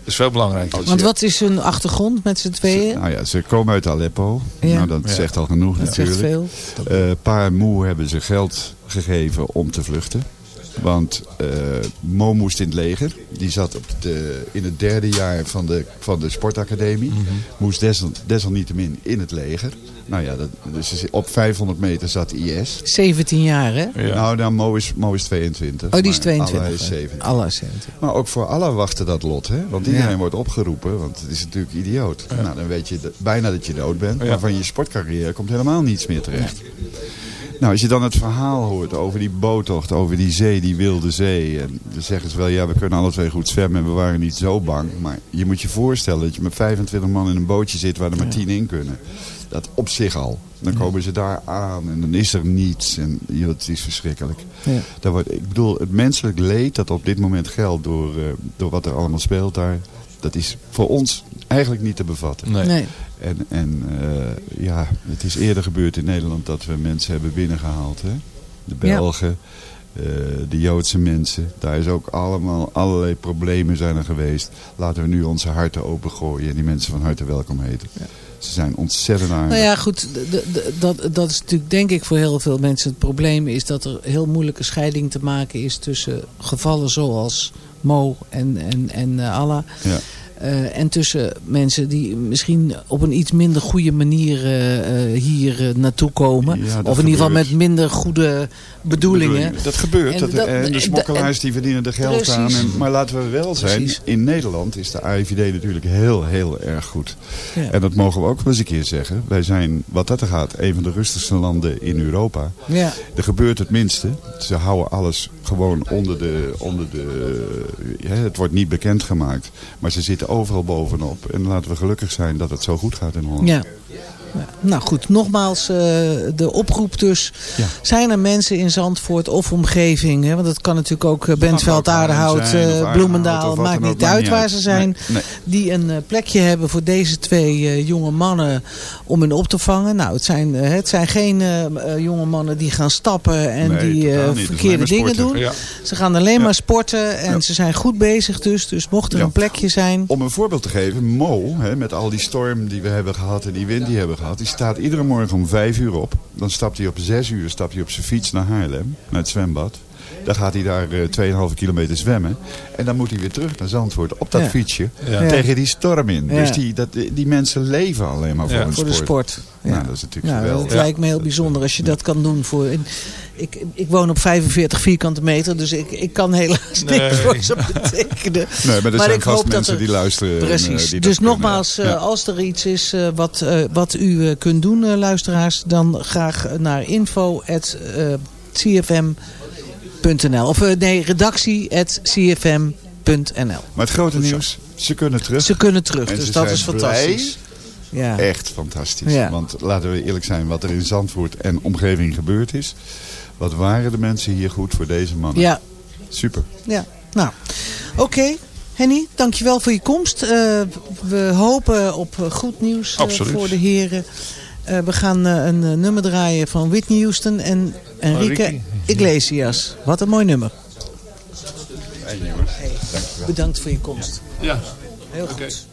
is veel belangrijker. Want wat is hun achtergrond met z'n tweeën? Nou ja, ze komen uit Aleppo. Ja. Nou, dat Ja. zegt al genoeg Dat zegt natuurlijk. veel. Eh pa en moe hebben ze geld gegeven om te vluchten. Want eh, Mo moest in het leger. Die zat op de, in het derde jaar van de, van de sportacademie. Mhm. Moest desal, desalniettemin in het leger. Nou ja, dat, dus op 500 meter zat IS. 17 jaar, hè? Nou, dan Mo is, Mo is 22. Oh, die is maar 22. Allah is 17. Allah is 17. Maar ook voor Allah wachtte dat lot. Hè? Want iedereen Ja. wordt opgeroepen. Want het is natuurlijk idioot. Nou, dan weet je dat- bijna dat je dood bent. Ja. Maar van je sportcarrière komt helemaal niets meer terecht. Nou, als je dan het verhaal hoort over die boottocht, over die zee, die wilde zee. En dan zeggen ze wel, ja, we kunnen alle twee goed zwemmen en we waren niet zo bang. Maar je moet je voorstellen dat je met 25 man in een bootje zit waar er maar 10 in kunnen. Dat op zich al. Dan komen ze daar aan en dan is er niets. En joh, het is verschrikkelijk. Ja. Daar wordt, ik bedoel, het menselijk leed dat op dit moment geldt door, eh, door wat er allemaal speelt daar. Dat is voor ons eigenlijk niet te bevatten. Nee. Nee. En, en eh, ja, het is eerder gebeurd in Nederland dat we mensen hebben binnengehaald. Hè? De Ja. Belgen, eh, de Joodse mensen. Daar is ook allemaal allerlei problemen zijn er geweest. Laten we nu onze harten opengooien en die mensen van harte welkom heten. Ze zijn ontzettend aardig. Nou ja, goed, dat, dat is natuurlijk denk ik voor heel veel mensen het probleem is dat er heel moeilijke scheiding te maken is tussen gevallen zoals Mo en, en, en eh, Allah. Ja. Eh, en tussen mensen die misschien op een iets minder goede manier eh, eh, hier naartoe komen. Ja, of in ieder geval met minder goede bedoelingen. Dat gebeurt. En Dat, dat- en de en- smokkelaars die verdienen er geld Precies. aan. En, maar laten we wel zijn, Precies. in Nederland is de AIVD natuurlijk heel, heel erg goed. Ja. En dat mogen we ook wel eens een keer zeggen. Wij zijn, wat dat er gaat, een van de rustigste landen in Europa. Ja. Er gebeurt het minste. Ze houden alles gewoon onder de... Onder de ja, het wordt niet bekendgemaakt. Maar ze zitten overal bovenop. En laten we gelukkig zijn dat het zo goed gaat in Holland. Ja. Ja. Nou goed, nogmaals eh, de oproep dus. Ja. Zijn er mensen in Zandvoort of omgeving? Hè? Want het kan natuurlijk ook eh, Bentveld, Aardehout, eh, Bloemendaal. Maakt niet uit niet waar uit. ze zijn. Nee, nee. Die een plekje hebben voor deze twee jonge mannen om hen op te vangen. Nou, het zijn, het zijn geen jonge mannen die gaan stappen en Nee, die verkeerde dingen doen. Ja. Ze gaan alleen maar sporten en ze zijn goed bezig dus. Dus mocht er een plekje zijn... Om een voorbeeld te geven, Mo, hè, met al die storm die we hebben gehad en die wind die we hebben gehad, die staat iedere morgen om vijf uur op. Dan stapt hij op zes uur stapt hij op zijn fiets naar Haarlem, naar het zwembad. Dan gaat hij daar eh 2,5 kilometer zwemmen. En dan moet hij weer terug naar Zandvoort op dat Ja. fietsje. Ja. Tegen die storm in. Ja. Dus die, dat, die mensen leven alleen maar voor, Ja. hun Voor de sport. sport. Nou, Ja. dat is natuurlijk Ja, geweldig. het lijkt me heel bijzonder als je dat kan doen. Voor, en ik, ik woon op 45 vierkante meter, dus ik, ik kan helaas Nee. niks voor ze betekenen. Nee, maar er zijn ik vast hoop dat mensen er- die luisteren. en, eh, Precies. die dat dus kunnen. nogmaals, eh, Ja. als er iets is eh, wat, eh, wat u eh, kunt doen, eh, luisteraars, dan graag naar cfm.nl. Of nee, redactie.cfm.nl. Maar het grote nieuws, ze kunnen terug. Ze kunnen terug, en dus dat is fantastisch. Ja. Echt fantastisch. Want laten we eerlijk zijn, wat er in Zandvoort en omgeving gebeurd is. Wat waren de mensen hier goed voor deze mannen. Ja. Super. Ja, nou. Oké. Henny, dankjewel voor je komst. We hopen op goed nieuws voor de heren. Eh, we gaan eh, een eh, nummer draaien van Whitney Houston en Enrique Iglesias. Wat een mooi nummer. Hey, Bedankt voor je komst. Ja, heel goed.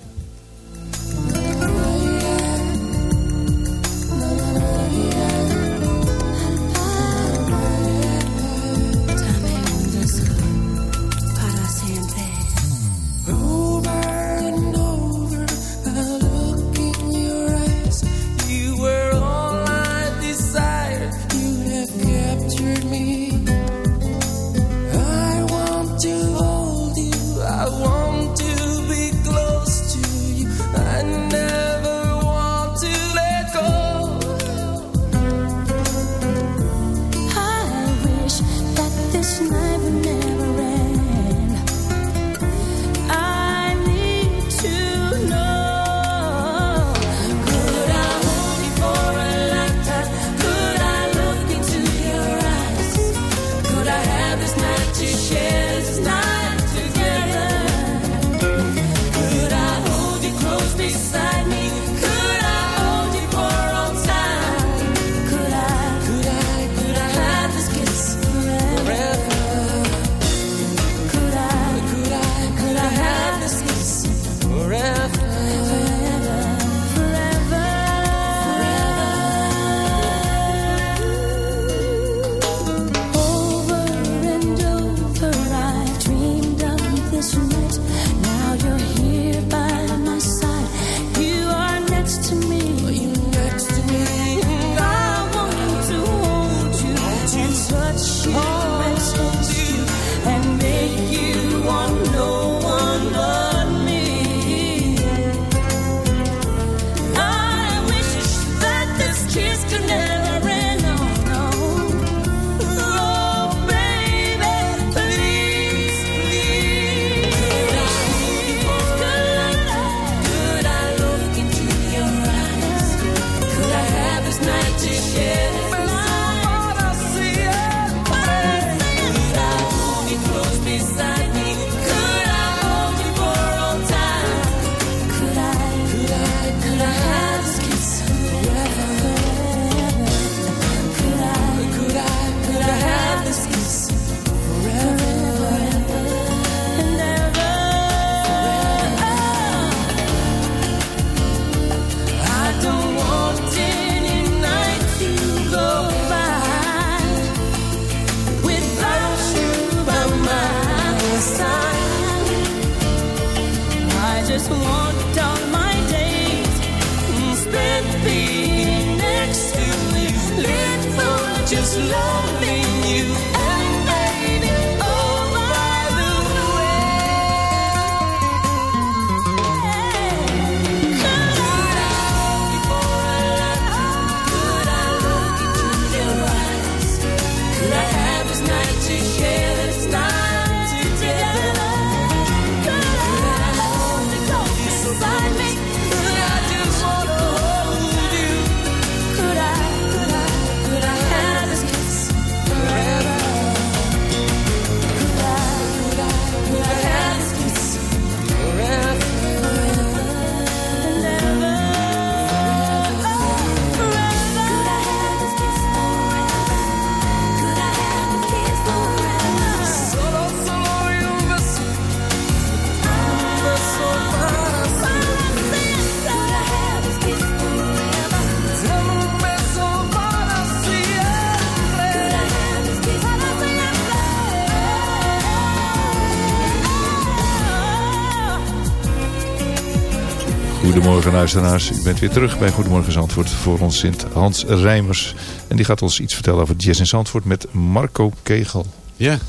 Goedemorgen luisteraars, u bent weer terug bij Goedemorgen Zandvoort. Voor ons Sint Hans Rijmers en die gaat ons iets vertellen over Jess in Zandvoort met Marco Kegel. Ja.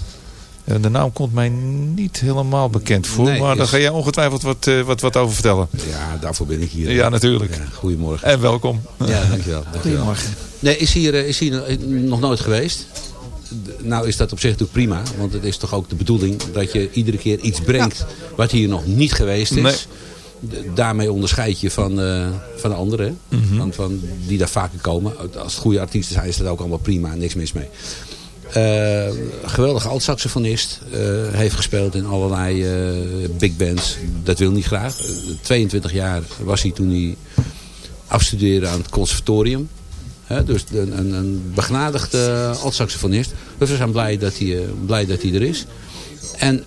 Eh, de naam komt mij niet helemaal bekend voor, maar daar ga jij ongetwijfeld wat, eh, wat, wat over vertellen. Ja, daarvoor ben ik hier. Ja, natuurlijk. Goedemorgen. En welkom. Ja, dankjewel. Goedemorgen. Nee, is hier, eh, is hier nog nooit geweest? nou is dat op zich natuurlijk prima. Want het is toch ook de bedoeling dat je iedere keer iets brengt wat hier nog niet geweest is daarmee onderscheid je van, eh, van anderen. Van, mhm. die daar vaker komen. Als het goede artiesten zijn is dat ook allemaal prima. Niks mis mee. Uh, geweldige altsaxofonist. Uh, heeft gespeeld in allerlei big bands. Dat wil niet graag. 22 jaar was hij toen hij afstudeerde aan het conservatorium. Dus een, een, een begnadigde altsaxofonist. Dus we zijn blij dat hij, blij dat hij er is. En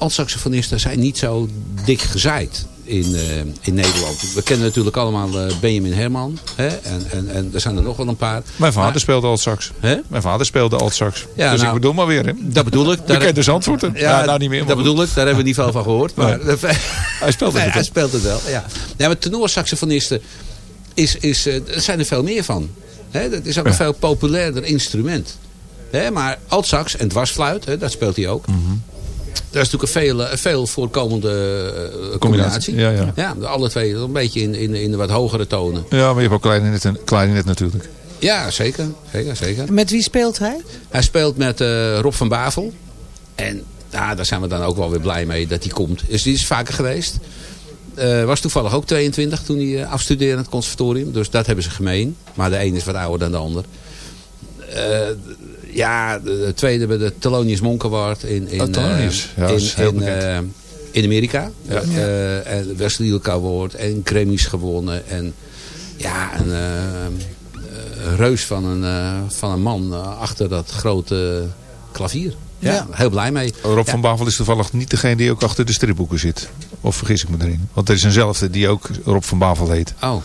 altsaxofonisten zijn niet zo dik gezaaid in, eh, in Nederland. We kennen natuurlijk allemaal eh, Benjamin Herman. Hè? En, en, en er zijn er nog wel een paar. Mijn vader Maar- speelde alt-sax. Mijn vader speelde alt-sax. Ja, dus nou, ik bedoel maar weer. Hè. Dat bedoel ik. We kennen de Zandvoorten. Ja, nou niet meer. Dat bedoel ik. Daar hebben we niet veel van gehoord. Maar Hij speelt het hij speelt het wel. Ja. Ja, maar tenorsaxofonisten is, is, eh, er zijn er veel meer van. Hè, dat is ook een veel populairder instrument. Hè, maar altsax en dwarsfluit, hè, dat speelt hij ook. Mhm. Dat is natuurlijk een veel, een veel voorkomende eh, combinatie. Ja, ja. Ja, alle twee een beetje in, in, in de wat hogere tonen. Ja, maar je hebt ook klarinet, en- klarinet natuurlijk. Ja, zeker. zeker, zeker. Met wie speelt hij? Hij speelt met eh, Rob van Bavel. En ja, daar zijn we dan ook wel weer blij mee dat hij komt. Dus die is vaker geweest. Eh, was toevallig ook 22 toen hij eh, afstudeerde in het conservatorium. Dus dat hebben ze gemeen. Maar de een is wat ouder dan de ander. Ja, de, de tweede bij de Thelonious Monk Award in, in, Oh, Thelonious. eh, Ja, in, eh, in Amerika. Ja. Eh, en Wesley Ilk Award en Grammys gewonnen. En ja, een reus van een, van een man achter dat grote klavier. Ja, Ja. heel blij mee. Rob van Bavel is toevallig niet degene die ook achter de stripboeken zit. Of vergis ik me erin. Want er is eenzelfde die ook Rob van Bavel heet. Oh,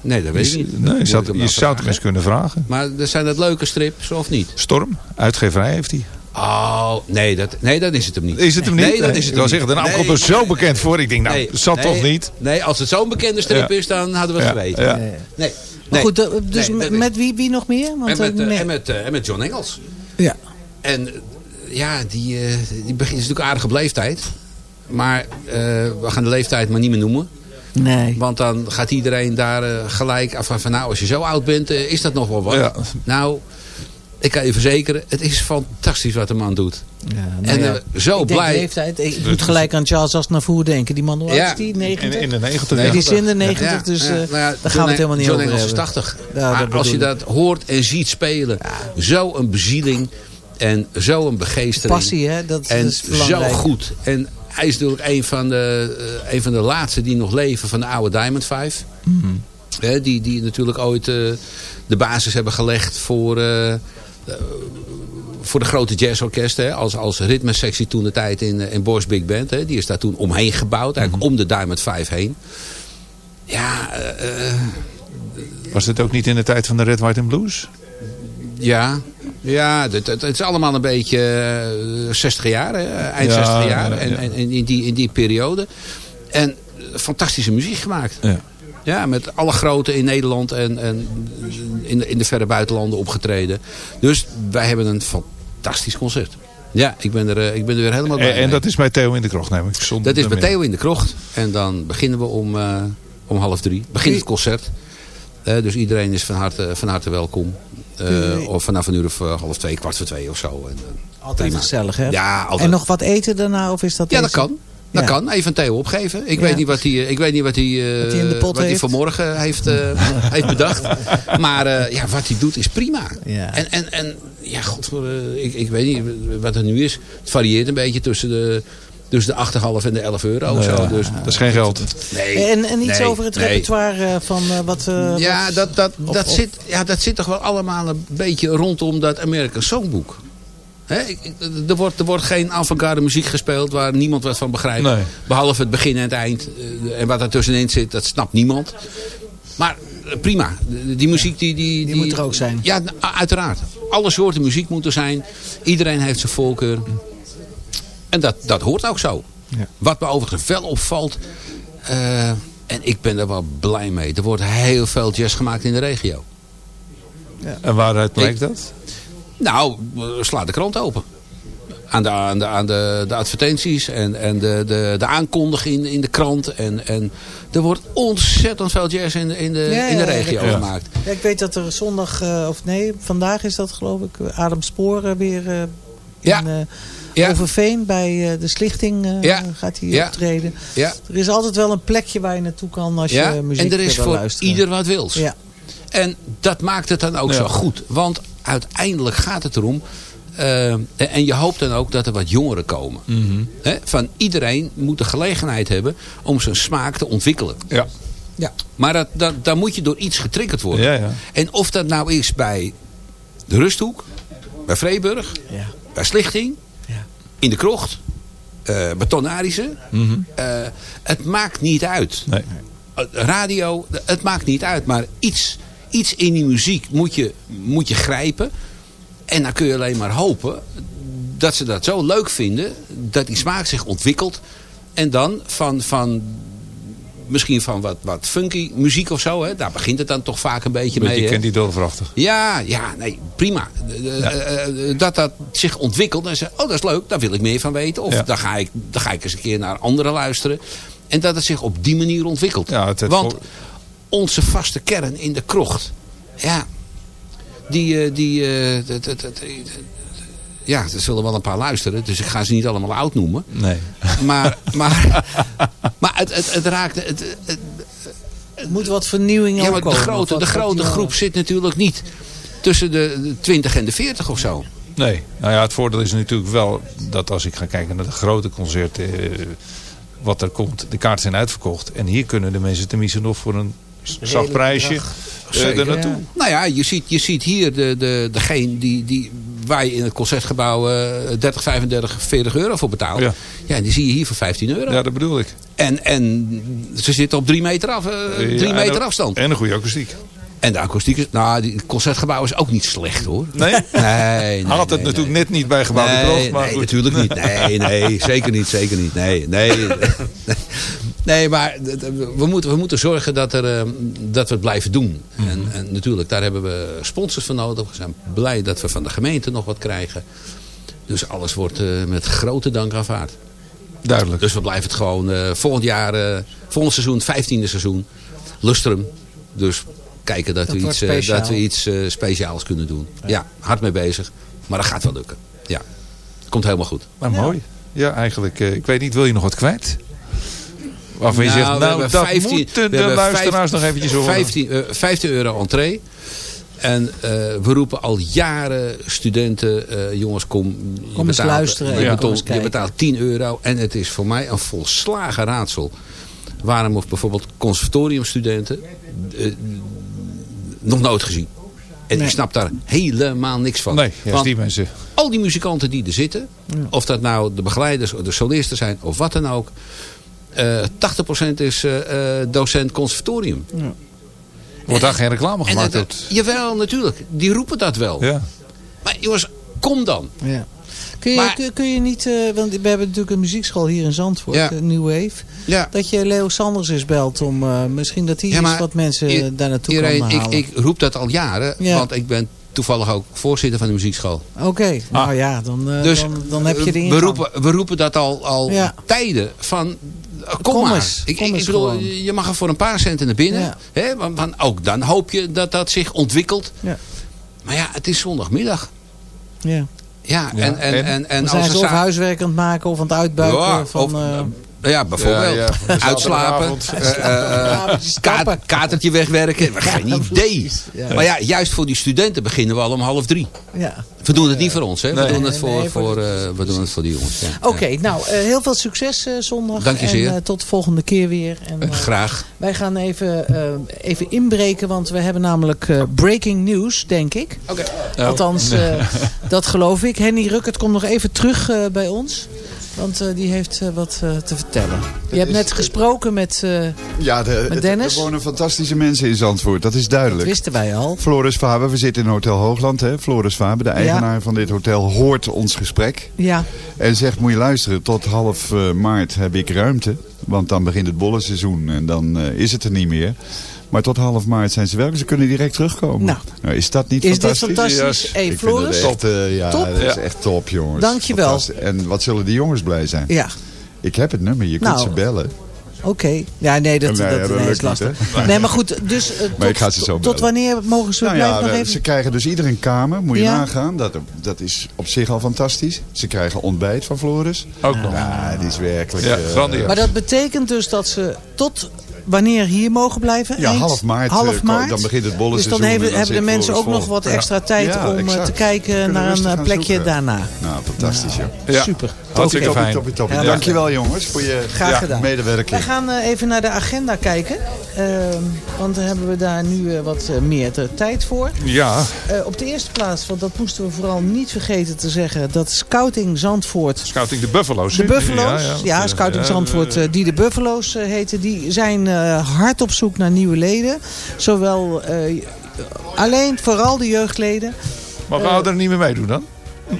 nee, dat weet ik Dus, niet. Nee, je zou, ik je nou het eens kunnen vragen. Maar er zijn dat leuke strips, of niet? Storm, uitgeverij heeft hij. Oh, nee, dat, nee, dat is het hem niet. Is het hem niet? Nee, dat is het ik zeggen, de naam niet. komt er zo bekend voor. Ik denk, nou, Nee, dat zal nee, toch niet? Nee, als het zo'n bekende strip Ja. is, dan hadden we het Ja, geweten. ja. Nee. nee. Maar goed, dat- dus Nee, met, wie, wie nog meer? Want, en, met, eh, eh, nee. en, met, eh, en met John Engels. Ja. En eh, ja, die, eh, die begint is natuurlijk aardig op leeftijd. Maar eh, we gaan de leeftijd maar niet meer noemen. Nee. Want dan gaat iedereen daar eh, gelijk af van, van nou, als je zo oud bent, eh, is dat nog wel wat? Ja. Nou, ik kan je verzekeren, het is fantastisch wat de man doet. Ja, nou en ja. eh, zo ik denk blij. leeftijd. Ik moet gelijk aan Charles Aznavour denken. Die man, hoe oud Ja. is die? 90? In, in de 90 Nee, die is in de 90, Ja, dus ja, eh, nou ja, daar John gaan we het helemaal niet John over Engels is hebben. 80. Ja, maar dat als je dat hoort en ziet spelen, zo een bezieling en zo een begeestering. Passie, hè? Dat en is zo goed. En hij is natuurlijk een van, de, eh, een van de laatste die nog leven van de oude Diamond 5. Hè, die, die natuurlijk ooit eh, de basis hebben gelegd voor, eh, voor de grote jazzorkesten. Als, als ritmesectie toen de tijd in, in Boys Big Band. Hè, die is daar toen omheen gebouwd. Eigenlijk om de Diamond 5 heen. Ja, Was het ook niet in de tijd van de Red, White and Blues? Ja, ja het, het, het is allemaal een beetje eh, 60 jaar, hè, eind Ja, 60 jaar. ja, En, en, in, die, in die periode. En eh, fantastische muziek gemaakt. Ja. Ja, met alle grote in Nederland en, en in, de, in de verre buitenlanden opgetreden. Dus wij hebben een fantastisch concert. Ja, ik ben er, eh, ik ben er weer helemaal blij En, dat is bij Theo in de krocht, neem ik. Zonder Dat is bij. Theo in de krocht. En dan beginnen we om, eh, om half drie. Begint het concert. Eh, dus iedereen is van harte, van harte welkom. Eh, of vanaf een uur of eh, half twee, kwart voor twee of zo. En, eh, Altijd prima. gezellig, hè? Ja, altijd. En nog wat eten daarna? Of is dat Ja, dat kan. Dat Ja. kan. Even Theo opgeven. Ik Ja. weet niet wat hij, ik weet niet wat hij, Wat hij in de pot wat hij heeft. vanmorgen heeft, heeft bedacht. Maar ja, wat hij doet is prima. Ja. En, en, en ja, god, ik, ik weet niet wat er nu is. Het varieert een beetje tussen de, tussen de 8,5 en de 11 euro. Nee, zo. Dus, dat is geen geld. nee, En, en iets nee, over het repertoire eh, van eh, wat... eh, Ja, wat- dat, dat, of- dat, of- zit, ja, dat zit toch wel allemaal een beetje rondom dat American ik- ik- er, wordt, er wordt geen avant-garde muziek gespeeld waar niemand wat van begrijpt. Nee. Behalve het begin en het eind. En wat er tussenin zit, dat snapt niemand. Maar prima. Die die muziek die, die, die, moet er ook zijn. Ja, uiteraard. Alle soorten muziek moet er zijn. Iedereen heeft zijn voorkeur. En dat, dat hoort ook zo. Ja. Wat me overigens wel opvalt. eh, en ik ben er wel blij mee. Er wordt heel veel jazz gemaakt in de regio. En waaruit blijkt dat? Nou, eh, sla de krant open. Aan de, aan de, aan de, de advertenties en, en de, de, de aankondiging in de krant. En, en er wordt ontzettend veel jazz in, de- in, de, Ja, in de ja, ja, regio klopt. gemaakt. Ja, ik weet dat er zondag, eh, of nee, vandaag is dat geloof ik, Adem Spoor eh, weer eh, Ja. Ja. Overveen bij eh, de Slichting eh, Ja. gaat hij Ja. optreden. Ja. Er is altijd wel een plekje waar je naartoe kan als Ja, je muziek en er is wil voor luisteren. ieder wat wils. Ja. En dat maakt het dan ook Ja. zo goed. Want uiteindelijk gaat het erom... eh, en je hoopt dan ook dat er wat jongeren komen. Hè? Van iedereen moet de gelegenheid hebben om zijn smaak te ontwikkelen. Ja. Ja. Maar dat, dat, dan moet je door iets getriggerd worden. Ja, ja. En of dat nou is bij de Rusthoek, bij Vreeburg, Ja. bij Slichting. In de krocht, eh bij Tonarissen. Eh, het maakt niet uit. Nee. Eh, Radio, het maakt niet uit. Maar iets, iets in die muziek moet je, moet je grijpen. En dan kun je alleen maar hopen dat ze dat zo leuk vinden. Dat die smaak zich ontwikkelt. En dan van, van misschien van wat, wat funky muziek of zo. Hè, daar begint het dan toch vaak een beetje mee. Beetje hè. Candy Dolverachtig. Ja, ja, nee, prima. Eh, eh, eh, dat dat zich ontwikkelt. En ze, oh, dat is leuk, daar wil ik meer van weten. Of Ja. dan, ga ik, dan ga ik eens een keer naar anderen luisteren. En dat het zich op die manier ontwikkelt. Ja, het- het Want onze vaste kern in de krocht. Ja, die... die ja, er zullen wel een paar luisteren. Dus ik ga ze niet allemaal oud noemen. Nee. Maar, maar, maar het, het, het raakt... Het, het, Het moet wat vernieuwing ja, maar de grote, wat- de grote groep zit natuurlijk niet tussen de de 20 en de 40 of zo. Nee. Nou ja, het voordeel is natuurlijk wel dat als ik ga kijken naar de grote concerten... eh, wat er komt, de kaarten zijn uitverkocht. En hier kunnen de mensen tenminste nog voor een zacht prijsje eh, er naartoe. Nou ja, je ziet, je ziet hier de, de, degene die, die, waar je in het concertgebouw eh 30, 35, 40 euro voor betaalt. Ja. Ja. die zie je hier voor 15 euro. Ja, dat bedoel ik. En, en ze zitten op drie meter, af, eh, drie Ja, meter afstand. En een goede akoestiek. En de akoestiek is... Nou, die- het concertgebouw is ook niet slecht hoor. Nee? Nee, nee, Had het nee, natuurlijk net niet bij gebouw de nee, maar nee, goed. natuurlijk niet. Nee, nee, zeker niet, zeker niet. Nee, nee. Nee, maar we moeten, we moeten zorgen dat, er, eh, dat we het blijven doen. En, en natuurlijk, daar hebben we sponsors voor nodig. We zijn blij dat we van de gemeente nog wat krijgen. Dus alles wordt eh, met grote dank aanvaard. Duidelijk. Dus we blijven het gewoon eh, volgend jaar, eh, volgend seizoen, het vijftiende seizoen, lustrum. Dus kijken dat, Dat we iets, speciaal. dat we iets speciaals kunnen doen. Ja. hard mee bezig. Maar dat gaat wel lukken. Ja, komt helemaal goed. Maar mooi. Ja, eigenlijk. eh, ik weet niet, wil je nog wat kwijt? Waarvan je Nou, zegt, nou, dat 15 moeten de luisteraars nog eventjes horen. 15, eh, 15 euro entree. En eh, we roepen al jaren studenten, eh, jongens, kom, je Kom eens betaalt- luisteren en Je, betaalt, eens je kijken. betaalt 10 euro. En het is voor mij een volslagen raadsel. Waarom of bijvoorbeeld conservatoriumstudenten eh, nog nooit gezien. En Nee. ik snap daar helemaal niks van. Nee, juist Want die mensen. al die muzikanten die er zitten, of dat nou de begeleiders of de solisten zijn of wat dan ook. Eh 80% is eh, eh, docent conservatorium. Wordt daar geen reclame En gemaakt? dat- op? jawel, natuurlijk. Die roepen dat wel. Ja. Maar jongens, kom dan. Ja. Kun je, Maar- kun, kun je niet, eh, want we hebben natuurlijk een muziekschool hier in Zandvoort, Ja. eh, New Wave. Ja. Dat je Leo Sanders eens belt om eh, misschien dat hij Ja, eens wat mensen i- daar naartoe Iedereen, kan ik, halen. ik roep dat al jaren, Ja. want ik ben toevallig ook voorzitter van de muziekschool. Oké, nou ja, dan, eh, Dus dan, dan heb je de we ingang. roepen, we roepen dat al, al Ja. tijden van... eh, Kom, Kom maar. eens, ik, kom ik, eens ik bedoel, gewoon. je mag er voor een paar centen naar binnen. Ja. Hè, want, want ook dan hoop je dat dat zich ontwikkelt. Ja. Maar ja, het is zondagmiddag. Ja. Ja, en, en, en, en, als zijn ze of za- huiswerk aan het maken of aan het uitbuiken. Ja, van, of- eh, Ja, bijvoorbeeld. Ja, ja, Uitslapen. eh, eh, katertje wegwerken. Geen idee. Maar ja, juist voor die studenten beginnen we al om half drie. ja. We doen het niet voor ons, hè? We doen het voor, nee, voor voor, eh, we doen het voor die jongens. Ja. Oké, nou, eh, heel veel succes eh, zondag. Dank je zeer. En eh, tot de volgende keer weer. En, graag. wij gaan even, even inbreken, want we hebben namelijk eh, breaking news, denk ik. Oké. Althans, eh, dat geloof ik. Henny Ruckert komt nog even terug eh, bij ons. Want eh, die heeft eh, wat eh, te vertellen. Je hebt net gesproken met... Ja, de, Met het- Dennis? er wonen fantastische mensen in Zandvoort. Dat is dat duidelijk. wisten wij al. Floris Faber, we zitten in Hotel Hoogland. Hè? Floris Faber, de eigenaar van dit hotel, hoort ons gesprek. Ja, En zegt, moet je luisteren, tot half maart heb ik ruimte. Want dan begint het bollenseizoen en dan is het er niet meer. Maar tot half maart zijn ze welkom. Ze kunnen direct terugkomen. Nou. is dat niet is dit fantastisch? fantastisch? Yes. Hey, Ik vind Floris? eh, ja, Top. dat is echt top, jongens. Dankjewel. Fantastisch. En wat zullen die jongens blij zijn? Ja, Ik heb het nummer, je kunt Nou, ze bellen. oké. Ja, nee, dat, Nee, dat, ja, dat nee, is niet, lastig. nee, maar goed, dus eh, Maar tot, ik ga ze zo tot wanneer mogen ze Nou blijven ja, nog we- even? ze krijgen dus ieder een kamer, moet je Ja. nagaan. Dat, dat is op zich al fantastisch. Ze krijgen ontbijt van Floris. Ook nog. Ja, die is werkelijk... Ja, eh, grandioos. Maar dat betekent dus dat ze tot wanneer hier mogen blijven? Ja, Eind- half maart, Half eh, maart. dan begint het bollenseizoen Dus dan hebben, en dan hebben de mensen ook nog wat Ja. extra tijd Ja, om eh, exact. te kijken naar een eh, plekje zoeken. daarna. Nou, fantastisch ja. Ja. Super. Oké. fijn. Toppie, toppie. Ja, Dankjewel jongens voor je Graag ja, gedaan. medewerking. We gaan even naar de agenda kijken. Ehm, want dan hebben we daar nu wat meer de tijd voor. Ja, Eh, op de eerste plaats, want dat moesten we vooral niet vergeten te zeggen... dat Scouting Zandvoort... Scouting de Buffalo's. De? Buffalo's, ja, dat, Scouting ja, Zandvoort, die de Buffalo's heten... die zijn hard op zoek naar nieuwe leden. Zowel eh, alleen, vooral de jeugdleden. Maar we houden er niet meer meedoen dan?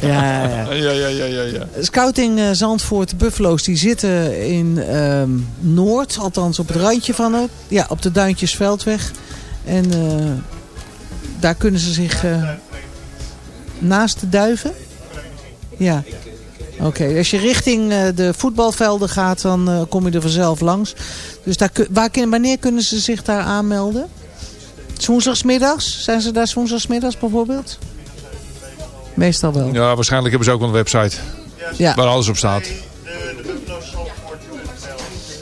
Ja, ja. ja, ja, ja, ja, ja. Scouting eh, Zandvoort, Buffalo's, die zitten in ehm, Noord, althans op het randje van het. Ja, op de Duintjesveldweg. En eh, daar kunnen ze zich eh, naast de duiven. Ja. Oké, als je richting eh, de voetbalvelden gaat, dan eh, kom je er vanzelf langs. Dus daar, waar, wanneer kunnen ze zich daar aanmelden? Woensdagsmiddags? Zijn ze daar woensdagsmiddags bijvoorbeeld? Meestal wel. Ja, waarschijnlijk hebben ze ook een website. Ja. Waar alles op staat.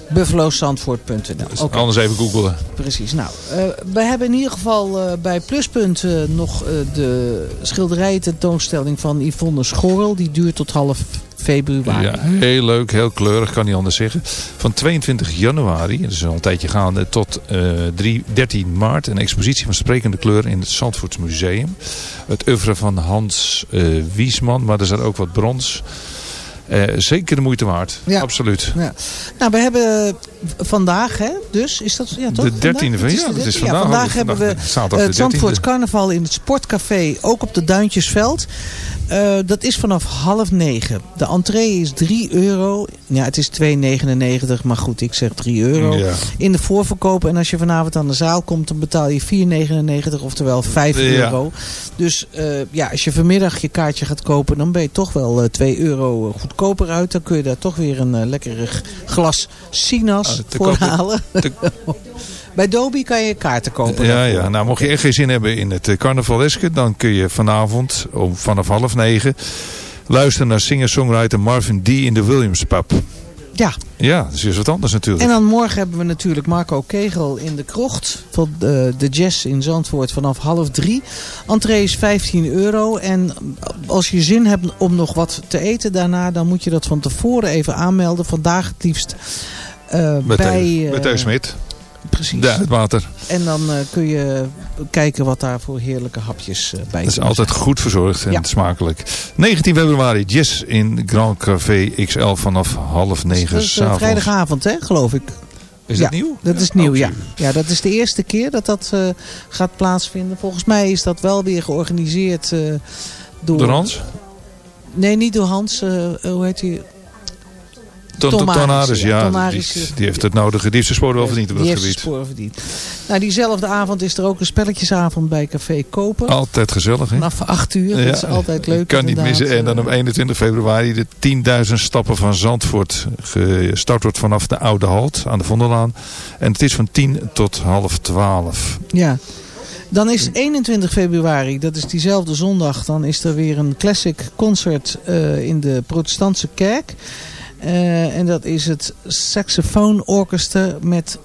buffalozandvoort.nl Oké. Anders even googelen. Precies. Nou, eh, we hebben in ieder geval bij Pluspunt nog de schilderijen tentoonstelling van Yvonne Schorrel. Die duurt tot half februari. Ja, heel leuk, heel kleurig, kan niet anders zeggen. Van 22 januari, dat is al een tijdje gaande, tot eh, 3, 13 maart. Een expositie van sprekende kleur in het Zandvoorts Museum. Het oeuvre van Hans eh, Wiesman, maar er staat ook wat brons. Eh, zeker de moeite waard, Ja. absoluut. Ja. Nou, we hebben vandaag, hè, dus is dat ja, toch? De 13e van- ja, dat is 13e. vandaag. vandaag hebben we het Zandvoorts 13e. Carnaval in het Sportcafé, ook op de Duintjesveld. Eh, dat is vanaf half negen. De entree is 3 euro. Ja, het is 2,99, maar goed, ik zeg 3 euro. Ja. In de voorverkoop. En als je vanavond aan de zaal komt, dan betaal je 4,99, oftewel 5 Ja. euro. Dus eh, ja, als je vanmiddag je kaartje gaat kopen, dan ben je toch wel eh, 2 euro goedkoper uit. Dan kun je daar toch weer een eh, lekkere g- glas sinaas Ah, voor kopen. halen. Bij Dobie kan je kaarten kopen. Ja, daarvoor. ja, nou mocht je echt geen zin hebben in het eh, carnavaleske, dan kun je vanavond om vanaf half negen luisteren naar singer-songwriter Marvin D. in de Williams Pub. Ja. Ja, dat is wat anders natuurlijk. En dan morgen hebben we natuurlijk Marco Kegel in de krocht. Van de, de jazz in Zandvoort vanaf half drie. Entree is 15 euro. En als je zin hebt om nog wat te eten daarna... dan moet je dat van tevoren even aanmelden. Vandaag het liefst eh, bij... Eh, Theo Smit. Precies. Ja, het water. En dan eh, kun je kijken wat daar voor heerlijke hapjes eh, bij Dat is altijd zijn. goed verzorgd en Ja. smakelijk. 19 februari, jazz in Grand Café XL vanaf half negen Dat is s'avonds. vrijdagavond, hè, geloof ik. Is ja, dat nieuw? Dat is nieuw, ja. Ja, dat is de eerste keer dat dat gaat plaatsvinden. Volgens mij is dat wel weer georganiseerd door... Door Hans? Nee, niet door Hans. hoe heet hij? Ton, Tom Ton, Ton Aris, Aris, ja. die, die heeft het nodige. Die heeft zijn sporen wel verdiend op Die dat heeft gebied. sporen verdiend. Nou, diezelfde avond is er ook een spelletjesavond bij Café Kopen. Altijd gezellig, hè? Vanaf 8 uur. Dat is altijd leuk. Kan niet missen. En dan op 21 februari de 10.000 stappen van Zandvoort. Gestart wordt vanaf de Oude Halt aan de Vondellaan. En het is van 10 tot half 12. Ja. Dan is 21 februari, dat is diezelfde zondag, dan is er weer een classic concert eh, in de protestantse kerk. Eh, en dat is het Saxophone Orchestra met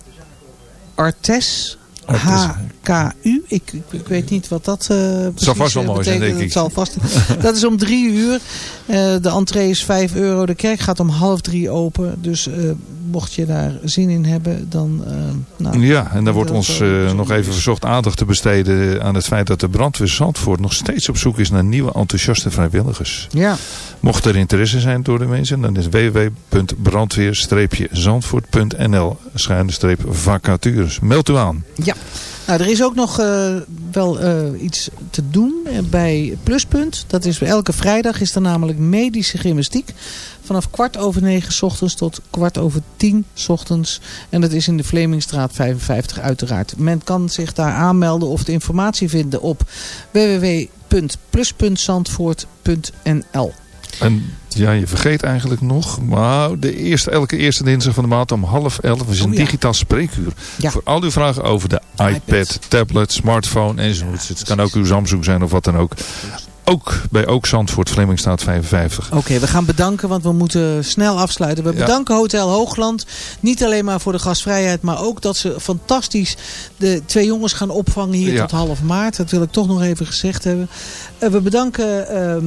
Artes. HKU. Ik, ik, ik weet niet wat dat precies zal vast wel eh, mooi zijn, denk ik. Het zal vast, dat is om drie uur. De entree is 5 euro. De kerk gaat om half drie open. Dus mocht je daar zin in hebben, dan... eh, nou, Ja, en daar wordt ons eh, nog even verzocht aandacht te besteden aan het feit dat de brandweer Zandvoort nog steeds op zoek is naar nieuwe enthousiaste vrijwilligers. Ja. Mocht er interesse zijn door de mensen, dan is www.brandweer-zandvoort.nl schuine vacatures. Meld u aan. Ja. Nou, er is ook nog eh, wel eh, iets te doen eh, bij Pluspunt. Dat is elke vrijdag is er namelijk medische gymnastiek. Vanaf kwart over negen ochtends tot kwart over tien ochtends. En dat is in de Vlemingstraat 55 uiteraard. Men kan zich daar aanmelden of de informatie vinden op www.plus.zandvoort.nl En ja, je vergeet eigenlijk nog, maar de eerste, elke eerste dinsdag van de maand om half elf is een Oh ja. digitaal spreekuur. Ja. Voor al uw vragen over de iPad, tablet, smartphone enzovoorts. Het kan ook uw Samsung zijn of wat dan ook. ook bij Ook Zandvoort, Flemmingstraat 55. Oké, we gaan bedanken, want we moeten snel afsluiten. We Ja. bedanken Hotel Hoogland. Niet alleen maar voor de gastvrijheid, maar ook dat ze fantastisch de twee jongens gaan opvangen hier Ja. tot half maart. Dat wil ik toch nog even gezegd hebben. Eh, we bedanken ehm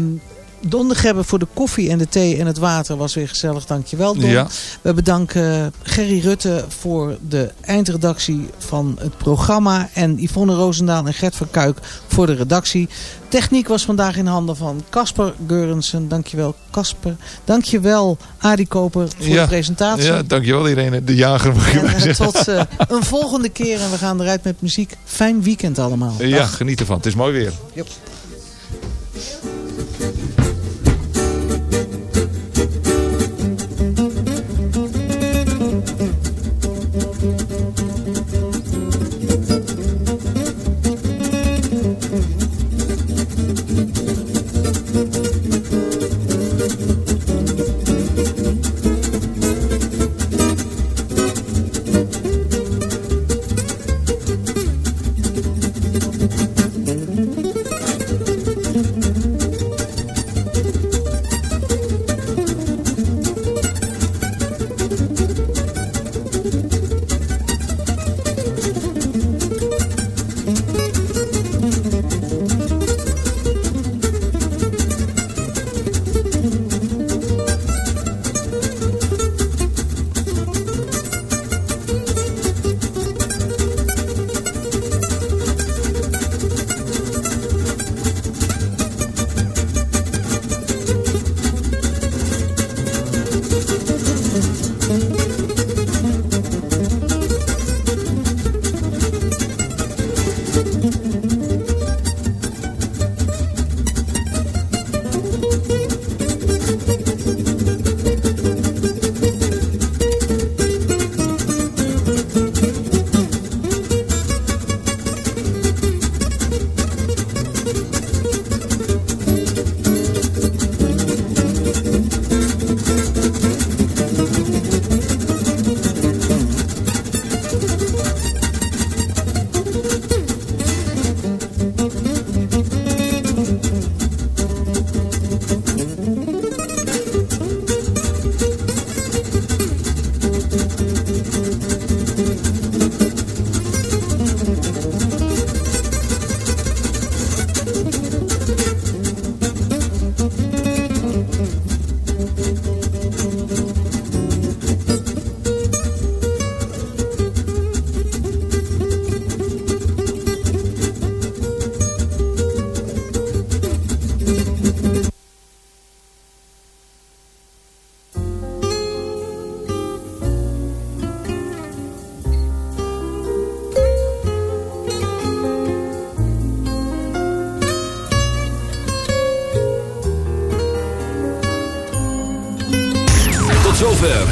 Don de Gebbe voor de koffie en de thee en het water. Was weer gezellig, dankjewel Don. Ja. We bedanken Gerry Rutte voor de eindredactie van het programma. En Yvonne Roosendaal en Gert van Kuik voor de redactie. Techniek was vandaag in handen van Casper Geurensen. Dankjewel Casper. Dankjewel Adi Koper voor de presentatie. Ja, dankjewel Irene. De jager mag je En, eh, tot eh, een volgende keer en we gaan eruit met muziek. Fijn weekend allemaal. Ja, geniet ervan. Het is mooi weer. Yep.